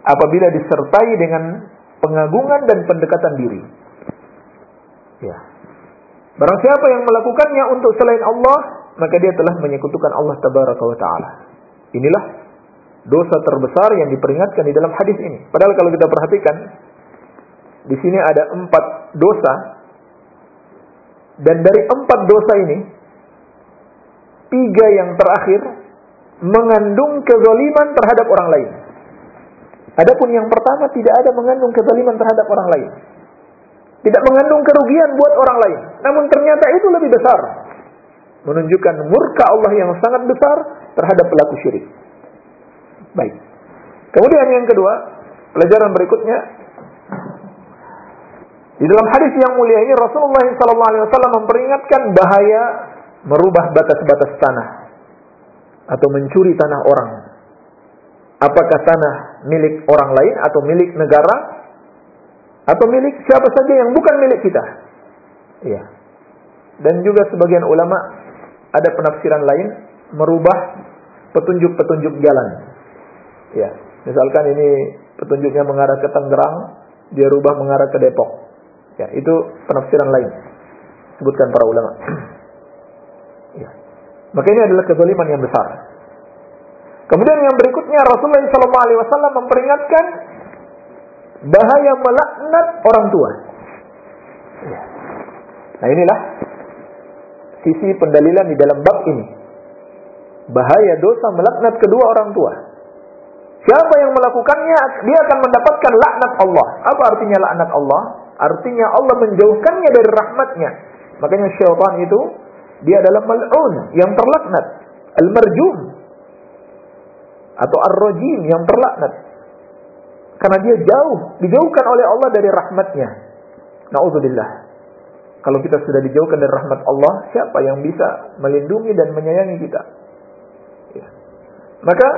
apabila disertai dengan pengagungan dan pendekatan diri. Ya. Barang siapa yang melakukannya untuk selain Allah, maka dia telah menyekutukan Allah tabaraka wa taala. Inilah dosa terbesar yang diperingatkan di dalam hadis ini. Padahal kalau kita perhatikan, di sini ada empat dosa, dan dari empat dosa ini, tiga yang terakhir mengandung kezaliman terhadap orang lain. Adapun yang pertama tidak ada mengandung kezaliman terhadap orang lain. Tidak mengandung kerugian buat orang lain. Namun ternyata itu lebih besar. Menunjukkan murka Allah yang sangat besar terhadap pelaku syirik. Baik. Kemudian yang kedua, pelajaran berikutnya di dalam hadis yang mulia ini Rasulullah SAW memperingatkan bahaya merubah batas-batas tanah atau mencuri tanah orang. Apakah tanah milik orang lain atau milik negara atau milik siapa saja yang bukan milik kita? Iya. Dan juga sebagian ulama ada penafsiran lain merubah petunjuk-petunjuk jalan. Ya, misalkan ini petunjuknya mengarah ke Tangerang, dia rubah mengarah ke Depok. Ya, itu penafsiran lain. Sebutkan para ulama. [clears throat] ya. Maka ini adalah kezaliman yang besar. Kemudian yang berikutnya Rasulullah SAW memperingatkan bahaya melaknat orang tua. Ya. Nah inilah sisi pendalilan di dalam bab ini. Bahaya dosa melaknat kedua orang tua. Siapa yang melakukannya, dia akan mendapatkan laknat Allah. Apa artinya laknat Allah? Artinya Allah menjauhkannya dari rahmatnya. Makanya syaitan itu, dia adalah mal'un, yang terlaknat. Al-marjum. Atau ar-rajim, yang terlaknat. Karena dia jauh, dijauhkan oleh Allah dari rahmatnya. Na'udzubillah. Kalau kita sudah dijauhkan dari rahmat Allah, siapa yang bisa melindungi dan menyayangi kita? Ya. Maka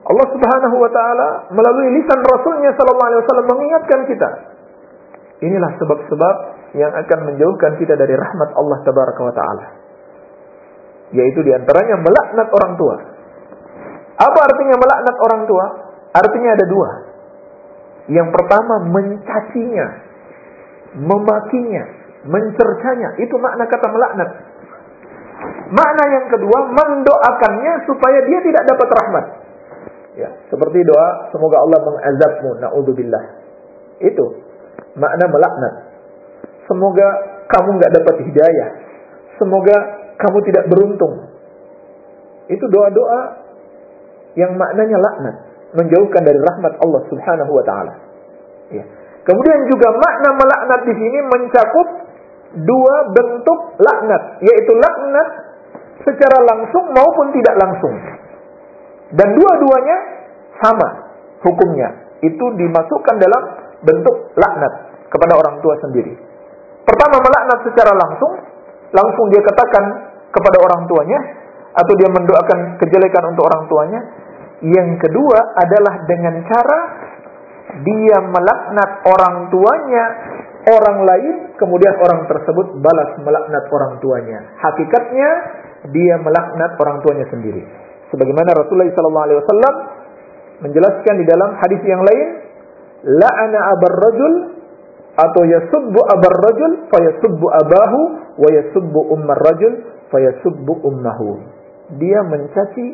Allah Subhanahu wa taala melalui lisan Rasulnya sallallahu alaihi wasallam mengingatkan kita. Inilah sebab-sebab yang akan menjauhkan kita dari rahmat Allah tabaraka wa taala. Yaitu di antaranya melaknat orang tua. Apa artinya melaknat orang tua? Artinya ada dua. Yang pertama mencacinya, memakinya, mencercanya. Itu makna kata melaknat. Makna yang kedua mendoakannya supaya dia tidak dapat rahmat. Ya, seperti doa semoga Allah mengazabmu, naudzubillah. Itu makna melaknat. Semoga kamu nggak dapat hidayah. Semoga kamu tidak beruntung. Itu doa-doa yang maknanya laknat, menjauhkan dari rahmat Allah Subhanahu wa taala. Ya. Kemudian juga makna melaknat di sini mencakup dua bentuk laknat, yaitu laknat secara langsung maupun tidak langsung. Dan dua-duanya sama hukumnya. Itu dimasukkan dalam bentuk laknat kepada orang tua sendiri. Pertama melaknat secara langsung, langsung dia katakan kepada orang tuanya atau dia mendoakan kejelekan untuk orang tuanya. Yang kedua adalah dengan cara dia melaknat orang tuanya orang lain kemudian orang tersebut balas melaknat orang tuanya. Hakikatnya dia melaknat orang tuanya sendiri. Sebagaimana Rasulullah SAW menjelaskan di dalam hadis yang lain, la'ana abar rajul atau yasubbu abar rajul fayasubbu abahu wa yasubbu ummar rajul fayasubbu ummahu. Dia mencaci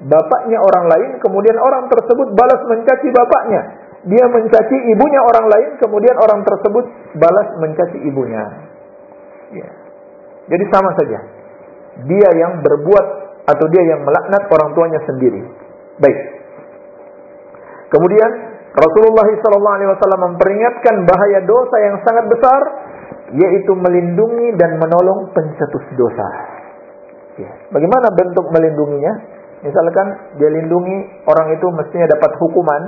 bapaknya orang lain, kemudian orang tersebut balas mencaci bapaknya. Dia mencaci ibunya orang lain, kemudian orang tersebut balas mencaci ibunya. Ya. Jadi sama saja. Dia yang berbuat atau dia yang melaknat orang tuanya sendiri. Baik. Kemudian Rasulullah SAW memperingatkan bahaya dosa yang sangat besar, yaitu melindungi dan menolong pencetus dosa. Ya. Bagaimana bentuk melindunginya? Misalkan dia lindungi orang itu mestinya dapat hukuman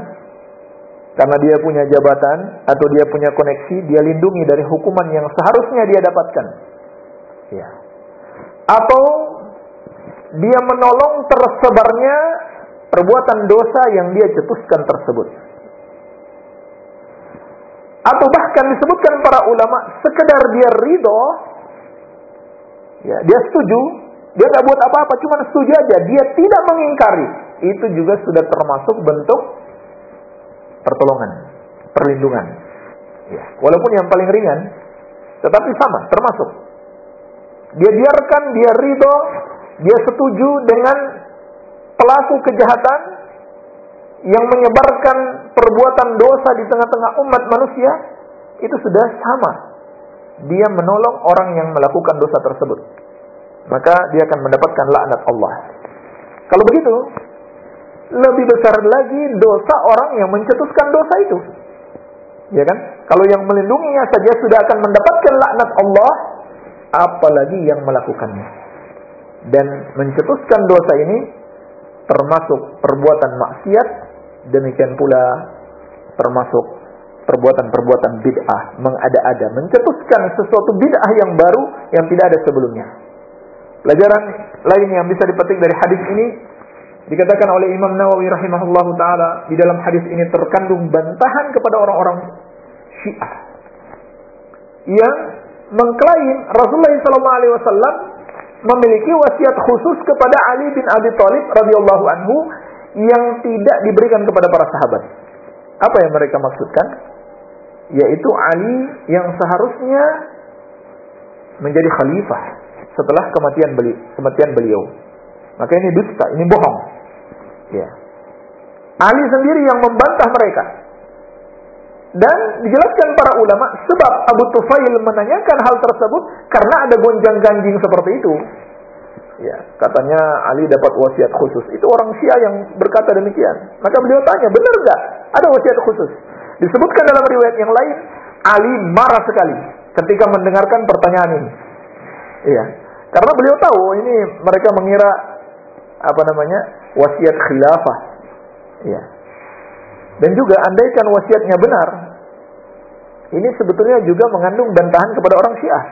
karena dia punya jabatan atau dia punya koneksi, dia lindungi dari hukuman yang seharusnya dia dapatkan. Ya. Atau dia menolong tersebarnya perbuatan dosa yang dia cetuskan tersebut. Atau bahkan disebutkan para ulama sekedar dia ridho, ya dia setuju, dia nggak buat apa-apa, cuma setuju aja, dia tidak mengingkari, itu juga sudah termasuk bentuk pertolongan, perlindungan. Ya, walaupun yang paling ringan, tetapi sama, termasuk. Dia biarkan, dia ridho, dia setuju dengan pelaku kejahatan yang menyebarkan perbuatan dosa di tengah-tengah umat manusia, itu sudah sama. Dia menolong orang yang melakukan dosa tersebut. Maka dia akan mendapatkan laknat Allah. Kalau begitu, lebih besar lagi dosa orang yang mencetuskan dosa itu. Ya kan? Kalau yang melindunginya saja sudah akan mendapatkan laknat Allah, apalagi yang melakukannya. Dan mencetuskan dosa ini termasuk perbuatan maksiat, demikian pula termasuk perbuatan-perbuatan bid'ah, mengada-ada, mencetuskan sesuatu bid'ah yang baru yang tidak ada sebelumnya. Pelajaran lain yang bisa dipetik dari hadis ini Dikatakan oleh Imam Nawawi rahimahullah taala di dalam hadis ini terkandung bantahan kepada orang-orang Syiah yang mengklaim Rasulullah sallallahu alaihi wasallam memiliki wasiat khusus kepada Ali bin Abi Thalib radhiyallahu anhu yang tidak diberikan kepada para sahabat. Apa yang mereka maksudkan? Yaitu Ali yang seharusnya menjadi khalifah setelah kematian beliau, kematian beliau. Maka ini dusta, ini bohong. Ya. Ali sendiri yang membantah mereka. Dan dijelaskan para ulama sebab Abu Tufail menanyakan hal tersebut karena ada gonjang ganjing seperti itu. Ya, katanya Ali dapat wasiat khusus. Itu orang Syiah yang berkata demikian. Maka beliau tanya, benar nggak ada wasiat khusus? Disebutkan dalam riwayat yang lain, Ali marah sekali ketika mendengarkan pertanyaan ini. Iya, karena beliau tahu ini mereka mengira apa namanya wasiat khilafah. Ya. Dan juga andaikan wasiatnya benar, ini sebetulnya juga mengandung bantahan kepada orang Syiah.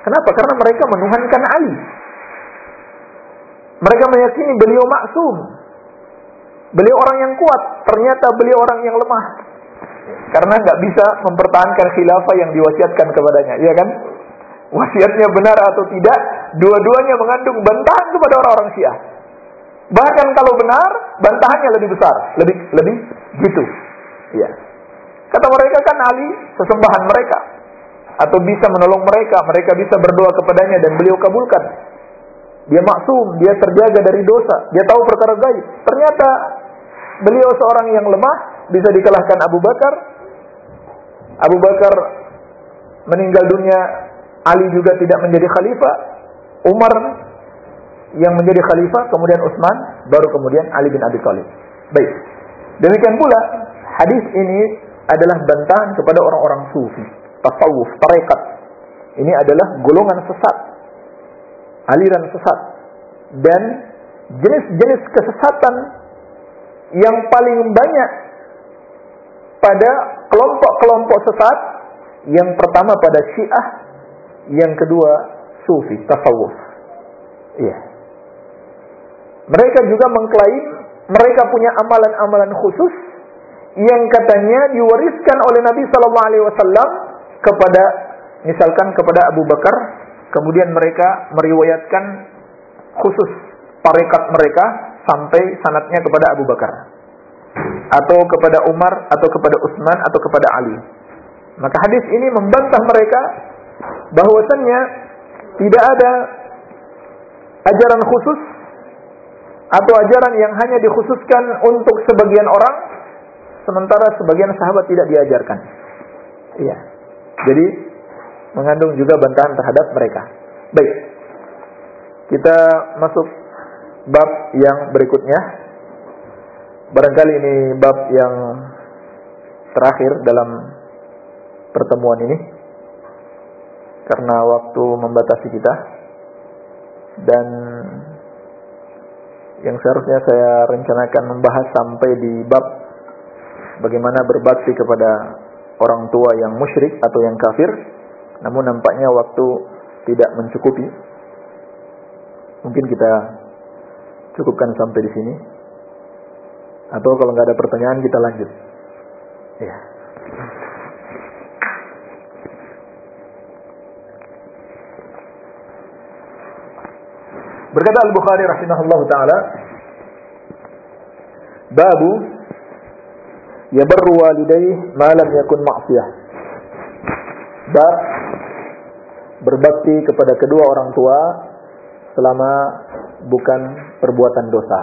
Kenapa? Karena mereka menuhankan Ali. Mereka meyakini beliau maksum. Beliau orang yang kuat, ternyata beliau orang yang lemah. Karena nggak bisa mempertahankan khilafah yang diwasiatkan kepadanya, ya kan? Wasiatnya benar atau tidak, dua-duanya mengandung bantahan kepada orang-orang Syiah. Bahkan kalau benar, bantahannya lebih besar, lebih lebih gitu. Ya. Kata mereka kan Ali sesembahan mereka atau bisa menolong mereka, mereka bisa berdoa kepadanya dan beliau kabulkan. Dia maksum, dia terjaga dari dosa, dia tahu perkara gaib. Ternyata beliau seorang yang lemah, bisa dikalahkan Abu Bakar. Abu Bakar meninggal dunia, Ali juga tidak menjadi khalifah. Umar yang menjadi khalifah, kemudian Utsman, baru kemudian Ali bin Abi Thalib. Baik. Demikian pula hadis ini adalah bantahan kepada orang-orang sufi, tasawuf, tarekat. Ini adalah golongan sesat, aliran sesat, dan jenis-jenis kesesatan yang paling banyak pada kelompok-kelompok sesat. Yang pertama pada Syiah, yang kedua Sufi, tasawuf. Iya. Mereka juga mengklaim mereka punya amalan-amalan khusus yang katanya diwariskan oleh Nabi Sallallahu Alaihi Wasallam kepada misalkan kepada Abu Bakar, kemudian mereka meriwayatkan khusus tarekat mereka sampai sanatnya kepada Abu Bakar atau kepada Umar atau kepada Utsman atau kepada Ali. Maka hadis ini membantah mereka bahwasannya tidak ada ajaran khusus atau ajaran yang hanya dikhususkan untuk sebagian orang sementara sebagian sahabat tidak diajarkan. Iya. Jadi mengandung juga bantahan terhadap mereka. Baik. Kita masuk bab yang berikutnya. Barangkali ini bab yang terakhir dalam pertemuan ini karena waktu membatasi kita dan yang seharusnya saya rencanakan membahas sampai di bab bagaimana berbakti kepada orang tua yang musyrik atau yang kafir namun nampaknya waktu tidak mencukupi. Mungkin kita cukupkan sampai di sini. Atau kalau nggak ada pertanyaan kita lanjut. Ya Berkata Al-Bukhari rahimahullah taala, "Babu yabarru walidayhi ma lam yakun ma'siyah." Bab berbakti kepada kedua orang tua selama bukan perbuatan dosa.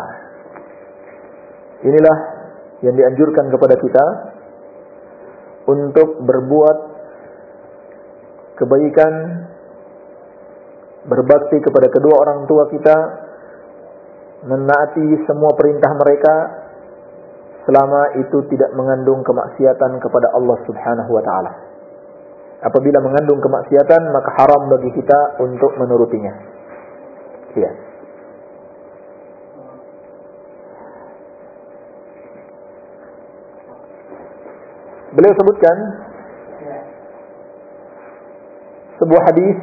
Inilah yang dianjurkan kepada kita untuk berbuat kebaikan berbakti kepada kedua orang tua kita, menaati semua perintah mereka selama itu tidak mengandung kemaksiatan kepada Allah Subhanahu wa taala. Apabila mengandung kemaksiatan maka haram bagi kita untuk menurutinya. Iya. Beliau sebutkan sebuah hadis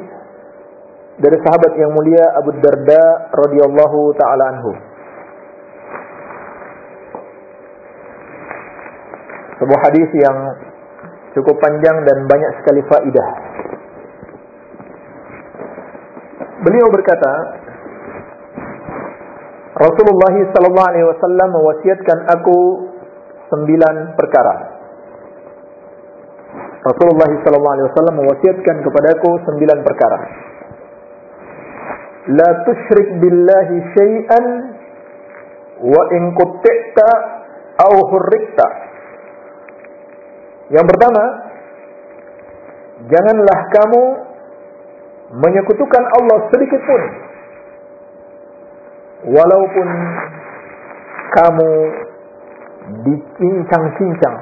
dari sahabat yang mulia Abu Darda radhiyallahu taala anhu. Sebuah hadis yang cukup panjang dan banyak sekali faidah. Beliau berkata, Rasulullah sallallahu alaihi wasallam mewasiatkan aku sembilan perkara. Rasulullah sallallahu alaihi wasallam mewasiatkan kepadaku sembilan perkara. La tusyrik billahi syai'an wa in qutti'ta au hurrikta yang pertama, janganlah kamu menyekutukan Allah sedikit pun. Walaupun kamu dicincang-cincang,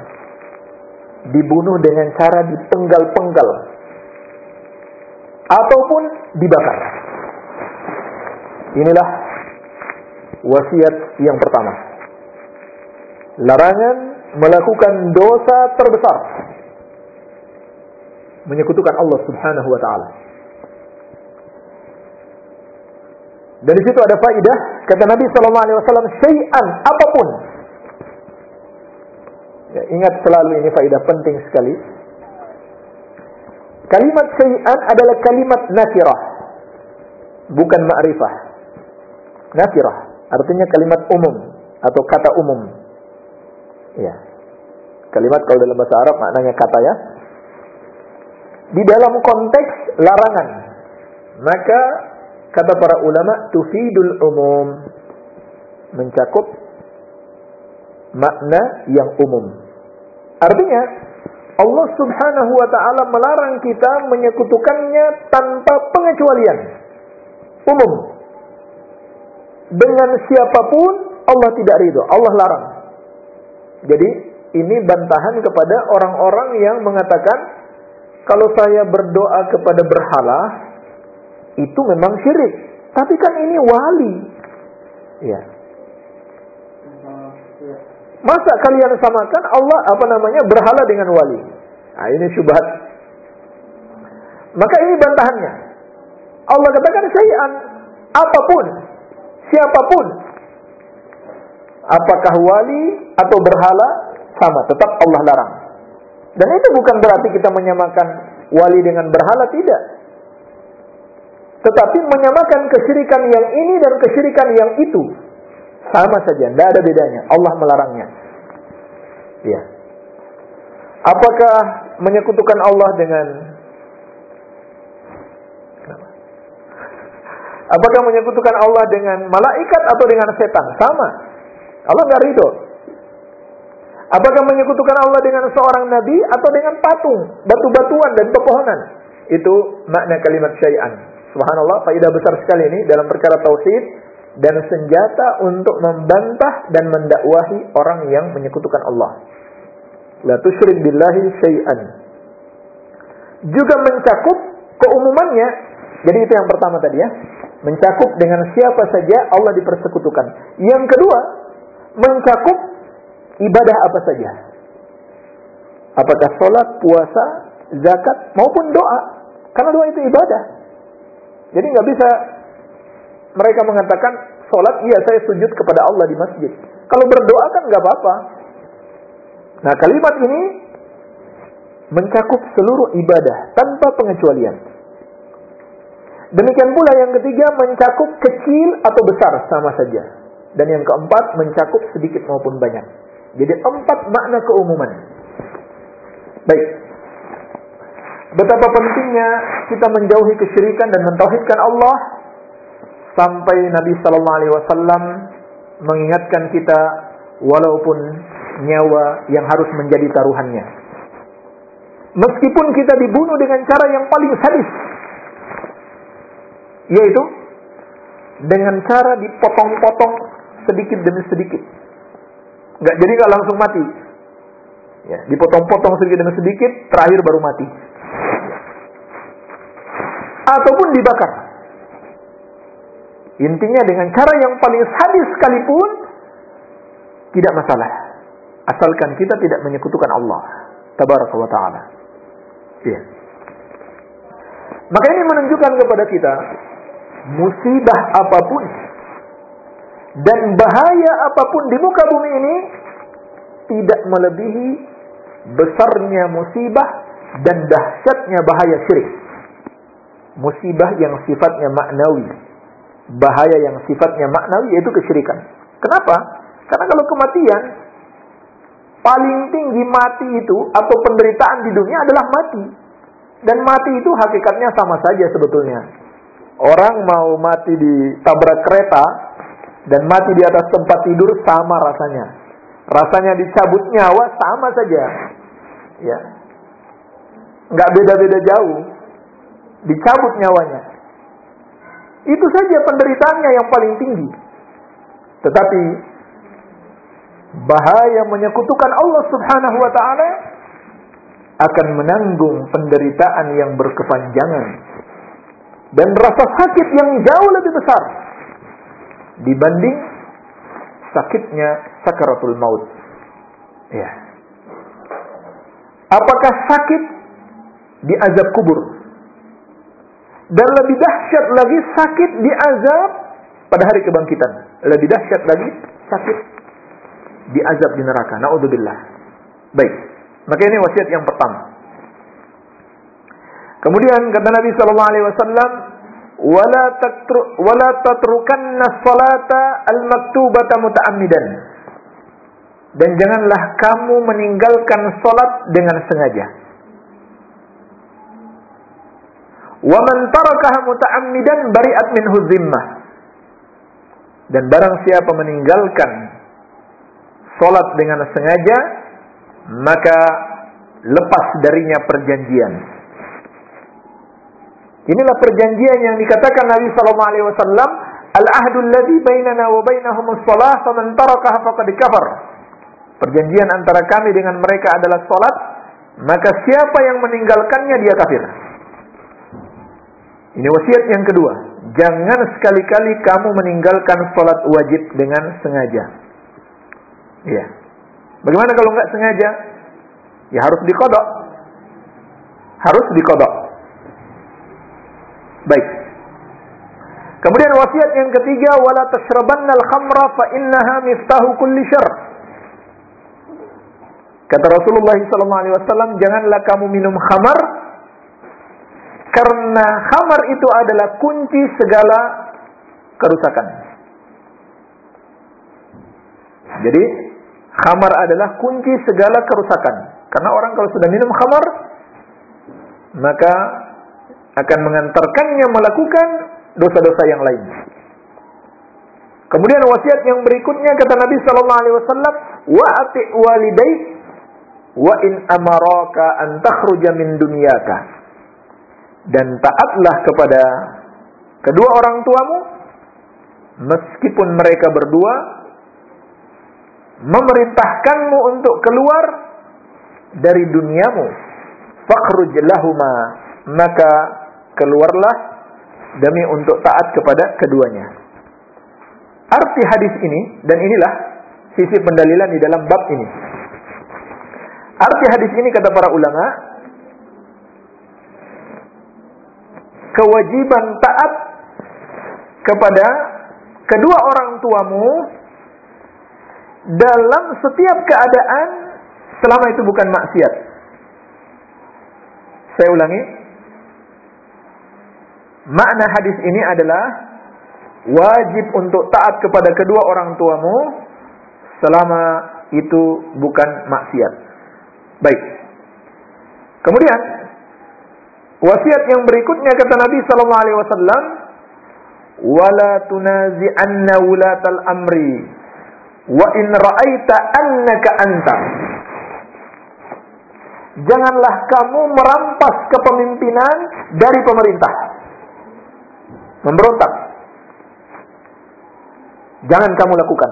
dibunuh dengan cara dipenggal-penggal, ataupun dibakar. Inilah wasiat yang pertama. Larangan melakukan dosa terbesar. Menyekutukan Allah Subhanahu wa taala. Dan di situ ada faidah kata Nabi sallallahu alaihi wasallam syai'an apa pun. Ya, ingat selalu ini faidah penting sekali. Kalimat syai'an adalah kalimat nakirah bukan ma'rifah. Nakirah artinya kalimat umum atau kata umum. Ya. Kalimat kalau dalam bahasa Arab maknanya kata ya. Di dalam konteks larangan, maka kata para ulama tufidul umum mencakup makna yang umum. Artinya Allah Subhanahu wa taala melarang kita menyekutukannya tanpa pengecualian. Umum. Dengan siapa pun Allah tidak ridho, Allah larang. Jadi ini bantahan kepada orang-orang yang mengatakan kalau saya berdoa kepada berhala itu memang syirik. Tapi kan ini wali. Ya. Masa kalian samakan Allah apa namanya berhala dengan wali? Nah, ini syubhat. Maka ini bantahannya. Allah katakan syai'an apa pun, siapa pun. Apakah wali atau berhala sama, tetap Allah larang. Dan itu bukan berarti kita menyamakan wali dengan berhala tidak. Tetapi menyamakan kesyirikan yang ini dan kesyirikan yang itu sama saja, tidak ada bedanya. Allah melarangnya. Ya. Apakah menyekutukan Allah dengan Apakah menyekutukan Allah dengan malaikat atau dengan setan? Sama. Allah nggak ridho. Apakah menyekutukan Allah dengan seorang nabi atau dengan patung, batu-batuan dan pepohonan? Itu makna kalimat syai'an. Subhanallah, faidah besar sekali ini dalam perkara tauhid dan senjata untuk membantah dan mendakwahi orang yang menyekutukan Allah. La tusyrik billahi syai'an. Juga mencakup keumumannya. Jadi itu yang pertama tadi ya. Mencakup dengan siapa saja Allah dipersekutukan. Yang kedua, mencakup ibadah apa saja. Apakah sholat, puasa, zakat, maupun doa. Karena doa itu ibadah. Jadi nggak bisa mereka mengatakan sholat iya saya sujud kepada Allah di masjid. Kalau berdoa kan nggak apa-apa. Nah kalimat ini mencakup seluruh ibadah tanpa pengecualian. Demikian pula yang ketiga mencakup kecil atau besar sama saja. Dan yang keempat mencakup sedikit maupun banyak. Jadi empat makna keumuman. Baik. Betapa pentingnya kita menjauhi kesyirikan dan mentauhidkan Allah sampai Nabi Sallallahu Alaihi Wasallam mengingatkan kita walaupun nyawa yang harus menjadi taruhannya. Meskipun kita dibunuh dengan cara yang paling sadis, yaitu dengan cara dipotong-potong sedikit demi sedikit. Nggak jadi nggak langsung mati. Ya, dipotong-potong sedikit demi sedikit, terakhir baru mati. Ataupun dibakar. Intinya dengan cara yang paling sadis sekalipun tidak masalah. Asalkan kita tidak menyekutukan Allah tabaraka wa taala. Ya. Maka ini menunjukkan kepada kita musibah apa pun dan bahaya apa pun di muka bumi ini tidak melebihi besarnya musibah dan dahsyatnya bahaya syirik. Musibah yang sifatnya maknawi, bahaya yang sifatnya maknawi yaitu kesyirikan. Kenapa? Karena kalau kematian paling tinggi mati itu atau penderitaan di dunia adalah mati. Dan mati itu hakikatnya sama saja sebetulnya. Orang mau mati di tabrak kereta dan mati di atas tempat tidur sama rasanya. Rasanya dicabut nyawa sama saja. Ya. Nggak beda-beda jauh. Dicabut nyawanya. Itu saja penderitaannya yang paling tinggi. Tetapi bahaya menyekutukan Allah Subhanahu wa taala akan menanggung penderitaan yang berkepanjangan dan rasa sakit yang jauh lebih besar dibanding sakitnya sakaratul maut. Ya. Apakah sakit di azab kubur? Dan lebih dahsyat lagi sakit di azab pada hari kebangkitan. Lebih dahsyat lagi sakit di azab di neraka. Naudzubillah. Baik. Maka ini wasiat yang pertama. Kemudian kata Nabi sallallahu alaihi wasallam, wala tatru wala tatrukanna salata al-maktubata muta'ammidan. Dan janganlah kamu meninggalkan salat dengan sengaja. Wa man tarakaha muta'ammidan bari'at minhu zimmah. Dan barang siapa meninggalkan salat dengan sengaja, maka lepas darinya perjanjian. Inilah perjanjian yang dikatakan Nabi sallallahu alaihi wasallam, "Al-ahdu alladhi bainana wa bainahum as-salah, faman tarakaha faqad kafar." Perjanjian antara kami dengan mereka adalah salat, maka siapa yang meninggalkannya dia kafir. Ini wasiat yang kedua. Jangan sekali-kali kamu meninggalkan salat wajib dengan sengaja. Iya. Bagaimana kalau nggak sengaja? Ya harus dikodok. Harus dikodok. Baik. Kemudian wasiat yang ketiga, wala tashrabannal khamra fa innaha miftahu kulli syarr. Kata Rasulullah SAW, janganlah kamu minum khamar karena khamar itu adalah kunci segala kerusakan. Jadi khamar adalah kunci segala kerusakan. Karena orang kalau sudah minum khamar maka akan mengantarkannya melakukan dosa-dosa yang lain. Kemudian wasiat yang berikutnya kata Nabi sallallahu alaihi wasallam, "Wa ati walidaik wa in amaraka an takhruja min dunyaka." Dan taatlah kepada kedua orang tuamu meskipun mereka berdua memerintahkanmu untuk keluar dari duniamu. Fakhruj lahuma maka keluarlah demi untuk taat kepada keduanya. Arti hadis ini dan inilah sisi pendalilan di dalam bab ini. Arti hadis ini kata para ulama kewajiban taat kepada kedua orang tuamu dalam setiap keadaan selama itu bukan maksiat. Saya ulangi, Makna hadis ini adalah wajib untuk taat kepada kedua orang tuamu selama itu bukan maksiat. Baik. Kemudian wasiat yang berikutnya kata Nabi sallallahu alaihi wasallam, "Wala tunazi'anna wulatal amri wa in ra'aita annaka anta." Janganlah kamu merampas kepemimpinan dari pemerintah memberontak. Jangan kamu lakukan.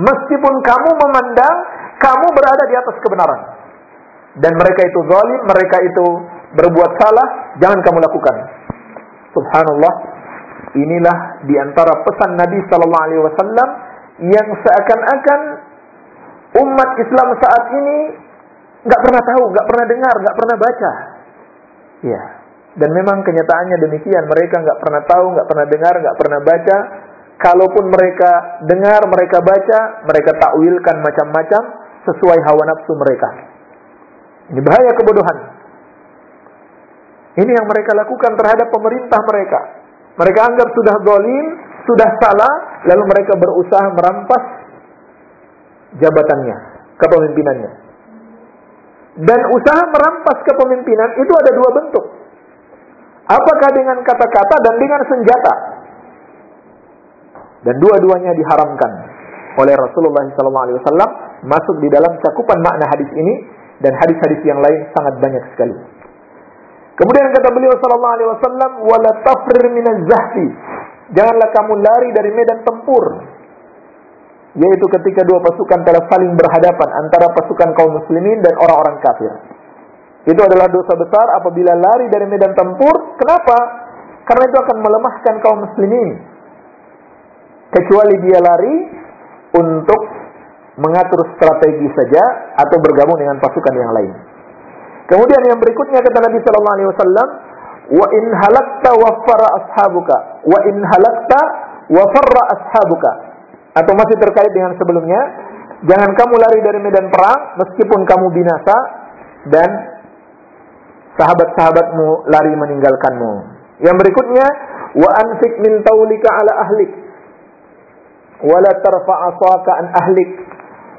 Meskipun kamu memandang kamu berada di atas kebenaran. Dan mereka itu zalim, mereka itu berbuat salah, jangan kamu lakukan. Subhanallah, inilah di antara pesan Nabi sallallahu alaihi wasallam yang seakan-akan umat Islam saat ini nggak pernah tahu, nggak pernah dengar, nggak pernah baca. Ya, dan memang kenyataannya demikian. Mereka nggak pernah tahu, nggak pernah dengar, nggak pernah baca. Kalaupun mereka dengar, mereka baca, mereka takwilkan macam-macam sesuai hawa nafsu mereka. Ini bahaya kebodohan. Ini yang mereka lakukan terhadap pemerintah mereka. Mereka anggap sudah zalim, sudah salah, lalu mereka berusaha merampas jabatannya, kepemimpinannya. Dan usaha merampas kepemimpinan itu ada dua bentuk. Apakah dengan kata-kata dan dengan senjata? Dan dua-duanya diharamkan oleh Rasulullah SAW masuk di dalam cakupan makna hadis ini dan hadis-hadis yang lain sangat banyak sekali. Kemudian kata beliau sallallahu alaihi wasallam wala tafrir zahfi. Janganlah kamu lari dari medan tempur. Yaitu ketika dua pasukan telah saling berhadapan antara pasukan kaum muslimin dan orang-orang kafir. Itu adalah dosa besar apabila lari dari medan tempur. Kenapa? Karena itu akan melemahkan kaum muslimin. Kecuali dia lari untuk mengatur strategi saja atau bergabung dengan pasukan yang lain. Kemudian yang berikutnya kata Nabi sallallahu alaihi wasallam, "Wa in halakta wa farra ashabuka, wa in halakta wa farra ashabuka." Atau masih terkait dengan sebelumnya, jangan kamu lari dari medan perang meskipun kamu binasa dan sahabat-sahabatmu lari meninggalkanmu. Yang berikutnya, wa anfik min taulika ala ahlik wa la tarfa asaka an ahlik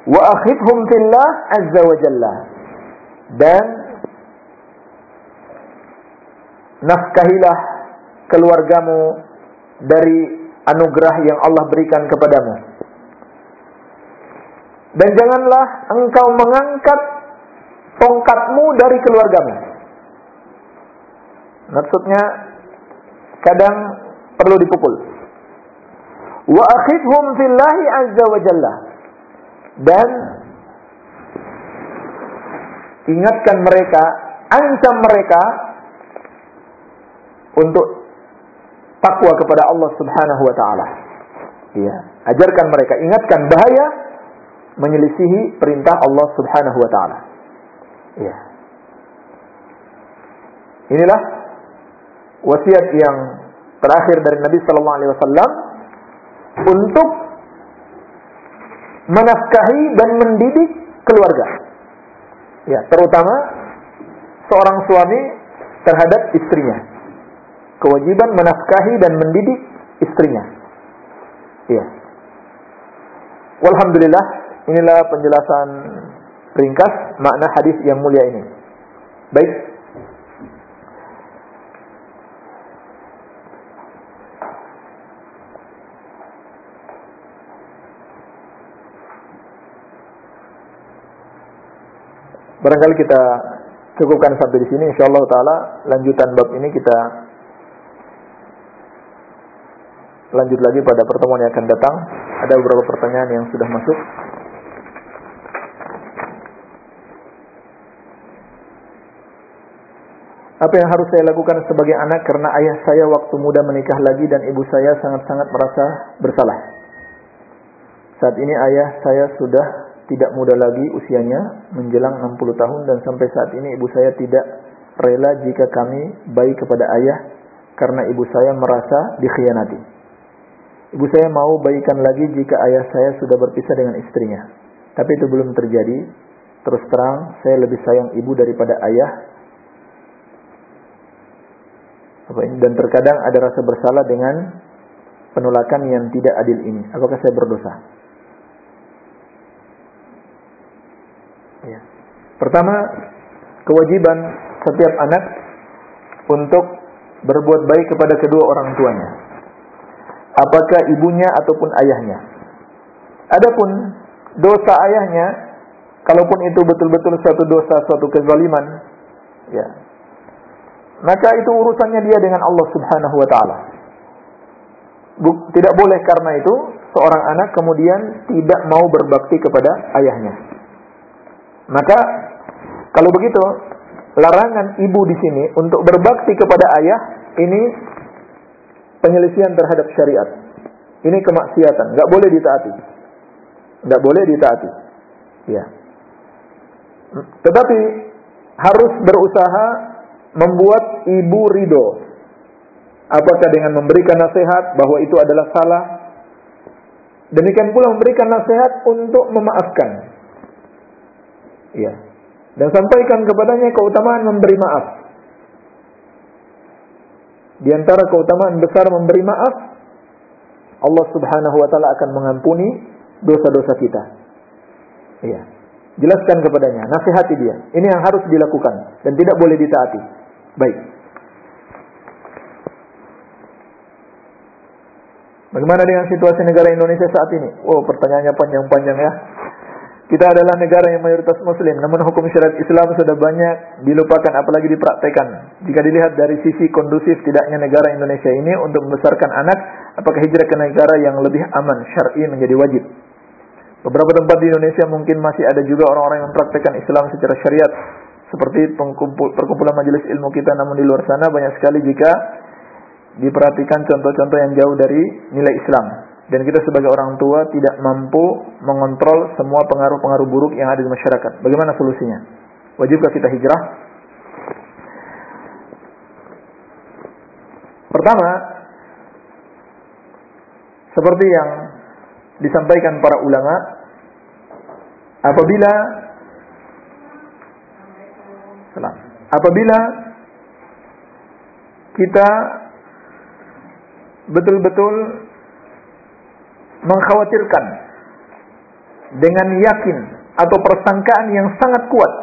wa akhidhum fillah azza wa jalla. Dan nafkahilah keluargamu dari anugerah yang Allah berikan kepadamu. Dan janganlah engkau mengangkat tongkatmu dari keluargamu. Maksudnya kadang perlu dipukul. Wa akhidhum fillahi azza wa jalla. Dan ingatkan mereka, ancam mereka untuk takwa kepada Allah Subhanahu wa taala. Iya, ajarkan mereka, ingatkan bahaya menyelisihi perintah Allah Subhanahu wa taala. Iya. Inilah wasiat yang terakhir dari Nabi sallallahu alaihi wasallam untuk menafkahi dan mendidik keluarga. Ya, terutama seorang suami terhadap istrinya. Kewajiban menafkahi dan mendidik istrinya. Ya. Walhamdulillah, inilah penjelasan ringkas makna hadis yang mulia ini. Baik. Barangkali kita cukupkan sampai di sini. Insyaallah taala lanjutan bab ini kita lanjut lagi pada pertemuan yang akan datang. Ada beberapa pertanyaan yang sudah masuk. Apa yang harus saya lakukan sebagai anak karena ayah saya waktu muda menikah lagi dan ibu saya sangat-sangat merasa bersalah. Saat ini ayah saya sudah tidak muda lagi usianya menjelang 60 tahun dan sampai saat ini ibu saya tidak rela jika kami baik kepada ayah karena ibu saya merasa dikhianati. Ibu saya mau baikan lagi jika ayah saya sudah berpisah dengan istrinya. Tapi itu belum terjadi. Terus terang, saya lebih sayang ibu daripada ayah dan terkadang ada rasa bersalah dengan penolakan yang tidak adil ini. Apakah saya berdosa? Ya. Pertama, kewajiban setiap anak untuk berbuat baik kepada kedua orang tuanya. Apakah ibunya ataupun ayahnya. Adapun dosa ayahnya, kalaupun itu betul-betul suatu dosa, suatu kezaliman, ya, maka itu urusannya dia dengan Allah Subhanahu wa taala. Tidak boleh karena itu seorang anak kemudian tidak mau berbakti kepada ayahnya. Maka kalau begitu larangan ibu di sini untuk berbakti kepada ayah ini penyelisihan terhadap syariat. Ini kemaksiatan, nggak boleh ditaati. Nggak boleh ditaati. Ya. Tetapi harus berusaha membuat ibu ridho. Apakah dengan memberikan nasihat bahwa itu adalah salah? Demikian pula memberikan nasihat untuk memaafkan. Ya. Dan sampaikan kepadanya keutamaan memberi maaf. Di antara keutamaan besar memberi maaf, Allah Subhanahu wa taala akan mengampuni dosa-dosa kita. Iya. Jelaskan kepadanya, nasihati dia. Ini yang harus dilakukan dan tidak boleh ditaati. Baik. Bagaimana dengan situasi negara Indonesia saat ini? Oh, pertanyaannya panjang-panjang ya. Kita adalah negara yang mayoritas muslim, namun hukum syariat Islam sudah banyak dilupakan apalagi dipraktekan. Jika dilihat dari sisi kondusif tidaknya negara Indonesia ini untuk membesarkan anak, apakah hijrah ke negara yang lebih aman syar'i menjadi wajib? Beberapa tempat di Indonesia mungkin masih ada juga orang-orang yang mempraktekkan Islam secara syariat, seperti perkumpulan majelis ilmu kita namun di luar sana banyak sekali jika diperhatikan contoh-contoh yang jauh dari nilai Islam dan kita sebagai orang tua tidak mampu mengontrol semua pengaruh-pengaruh buruk yang ada di masyarakat. Bagaimana solusinya? Wajibkah kita hijrah? Pertama, seperti yang disampaikan para ulama, apabila Apabila kita betul-betul mengkhawatirkan dengan yakin atau persangkaan yang sangat kuat.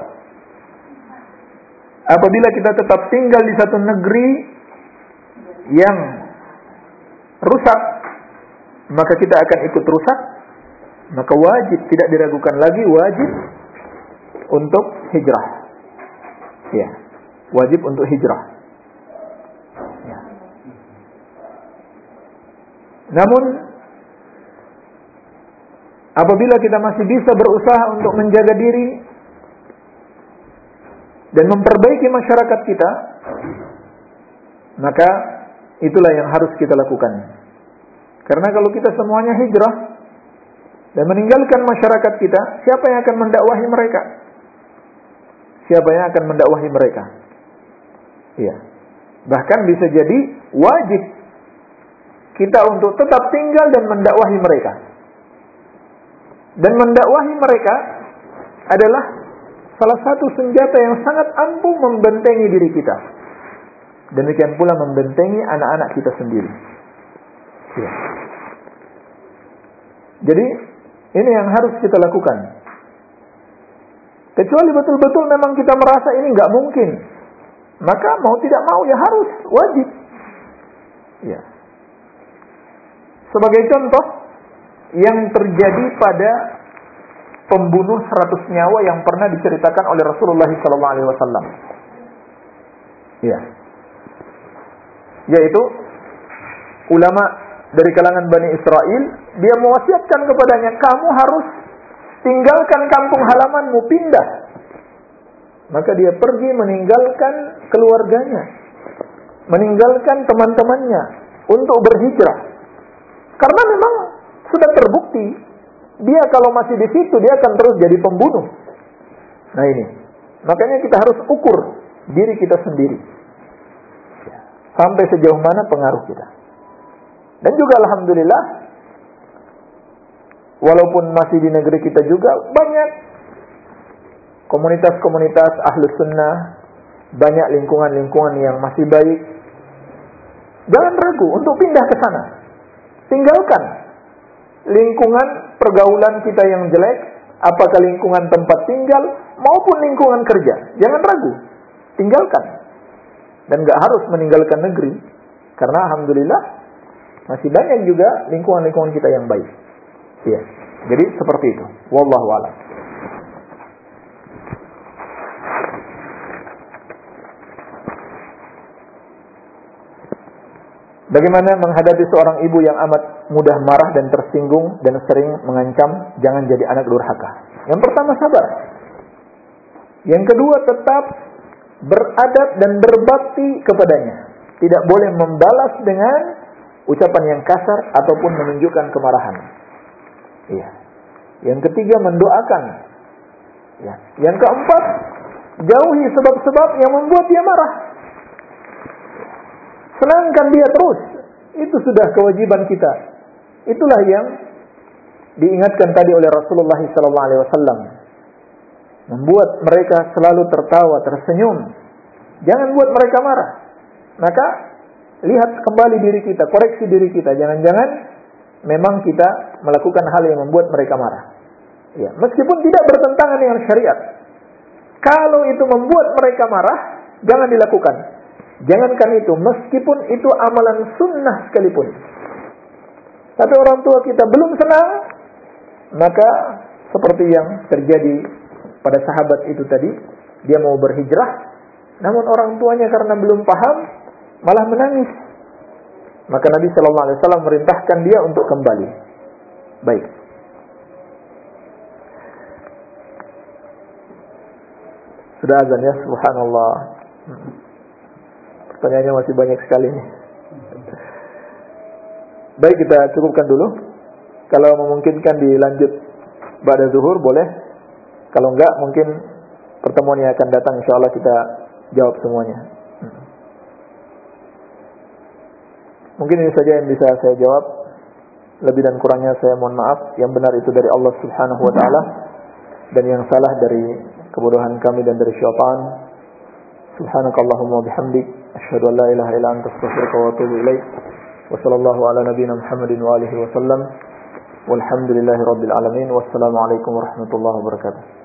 Apabila kita tetap tinggal di satu negeri yang rusak, maka kita akan ikut rusak. Maka wajib tidak diragukan lagi wajib untuk hijrah. Ya, wajib untuk hijrah. Ya. Namun apabila kita masih bisa berusaha untuk menjaga diri dan memperbaiki masyarakat kita, maka itulah yang harus kita lakukan. Karena kalau kita semuanya hijrah dan meninggalkan masyarakat kita, siapa yang akan mendakwahi mereka? Siapa yang akan mendakwahi mereka? Iya. Bahkan bisa jadi wajib kita untuk tetap tinggal dan mendakwahi mereka. Dan mendakwahi mereka adalah salah satu senjata yang sangat ampuh membentengi diri kita. Demikian pula membentengi anak-anak kita sendiri. Ya. Jadi ini yang harus kita lakukan. Kecuali betul-betul memang kita merasa ini nggak mungkin, maka mau tidak mau ya harus wajib. Ya. Sebagai contoh yang terjadi pada pembunuh seratus nyawa yang pernah diceritakan oleh Rasulullah SAW. Ya. Yaitu ulama dari kalangan Bani Israel, dia mewasiatkan kepadanya, kamu harus tinggalkan kampung halamanmu, pindah. Maka dia pergi meninggalkan keluarganya, meninggalkan teman-temannya untuk berhijrah. Karena memang sudah terbukti dia kalau masih di situ dia akan terus jadi pembunuh. Nah ini, makanya kita harus ukur diri kita sendiri. Sampai sejauh mana pengaruh kita. Dan juga Alhamdulillah, walaupun masih di negeri kita juga banyak komunitas-komunitas ahlus sunnah, banyak lingkungan-lingkungan yang masih baik. Jangan ragu untuk pindah ke sana. Tinggalkan lingkungan pergaulan kita yang jelek, apakah lingkungan tempat tinggal maupun lingkungan kerja. Jangan ragu, tinggalkan. Dan gak harus meninggalkan negeri, karena alhamdulillah masih banyak juga lingkungan-lingkungan kita yang baik. Iya. Jadi seperti itu. Wallahu a'lam. Bagaimana menghadapi seorang ibu yang amat mudah marah dan tersinggung dan sering mengancam jangan jadi anak durhaka? Yang pertama sabar. Yang kedua tetap beradab dan berbakti kepadanya. Tidak boleh membalas dengan ucapan yang kasar ataupun menunjukkan kemarahan. Iya. Yang ketiga mendoakan. Ya. Yang keempat jauhi sebab-sebab yang membuat dia marah. Senangkan dia terus. Itu sudah kewajiban kita. Itulah yang diingatkan tadi oleh Rasulullah SAW. Membuat mereka selalu tertawa, tersenyum. Jangan buat mereka marah. Maka lihat kembali diri kita, koreksi diri kita. Jangan-jangan memang kita melakukan hal yang membuat mereka marah. Ya, meskipun tidak bertentangan dengan syariat. Kalau itu membuat mereka marah, jangan dilakukan. Jangankan itu, meskipun itu amalan sunnah sekalipun. Tapi orang tua kita belum senang, maka seperti yang terjadi pada sahabat itu tadi, dia mau berhijrah, namun orang tuanya karena belum paham, malah menangis. Maka Nabi Shallallahu Alaihi Wasallam merintahkan dia untuk kembali. Baik. Sudah azan ya, subhanallah. Pertanyaannya masih banyak sekali nih. Baik kita cukupkan dulu. Kalau memungkinkan dilanjut pada zuhur boleh. Kalau enggak mungkin pertemuan yang akan datang insya Allah kita jawab semuanya. Mungkin ini saja yang bisa saya jawab. Lebih dan kurangnya saya mohon maaf. Yang benar itu dari Allah Subhanahu wa taala dan yang salah dari kebodohan kami dan dari syaitan. سبحانك اللهم وبحمدك أشهد أن لا إله إلا أنت أستغفرك وأتوب إليك. وصلى الله على نبينا محمد وآله وسلم. والحمد لله رب العالمين. والسلام عليكم ورحمة الله وبركاته.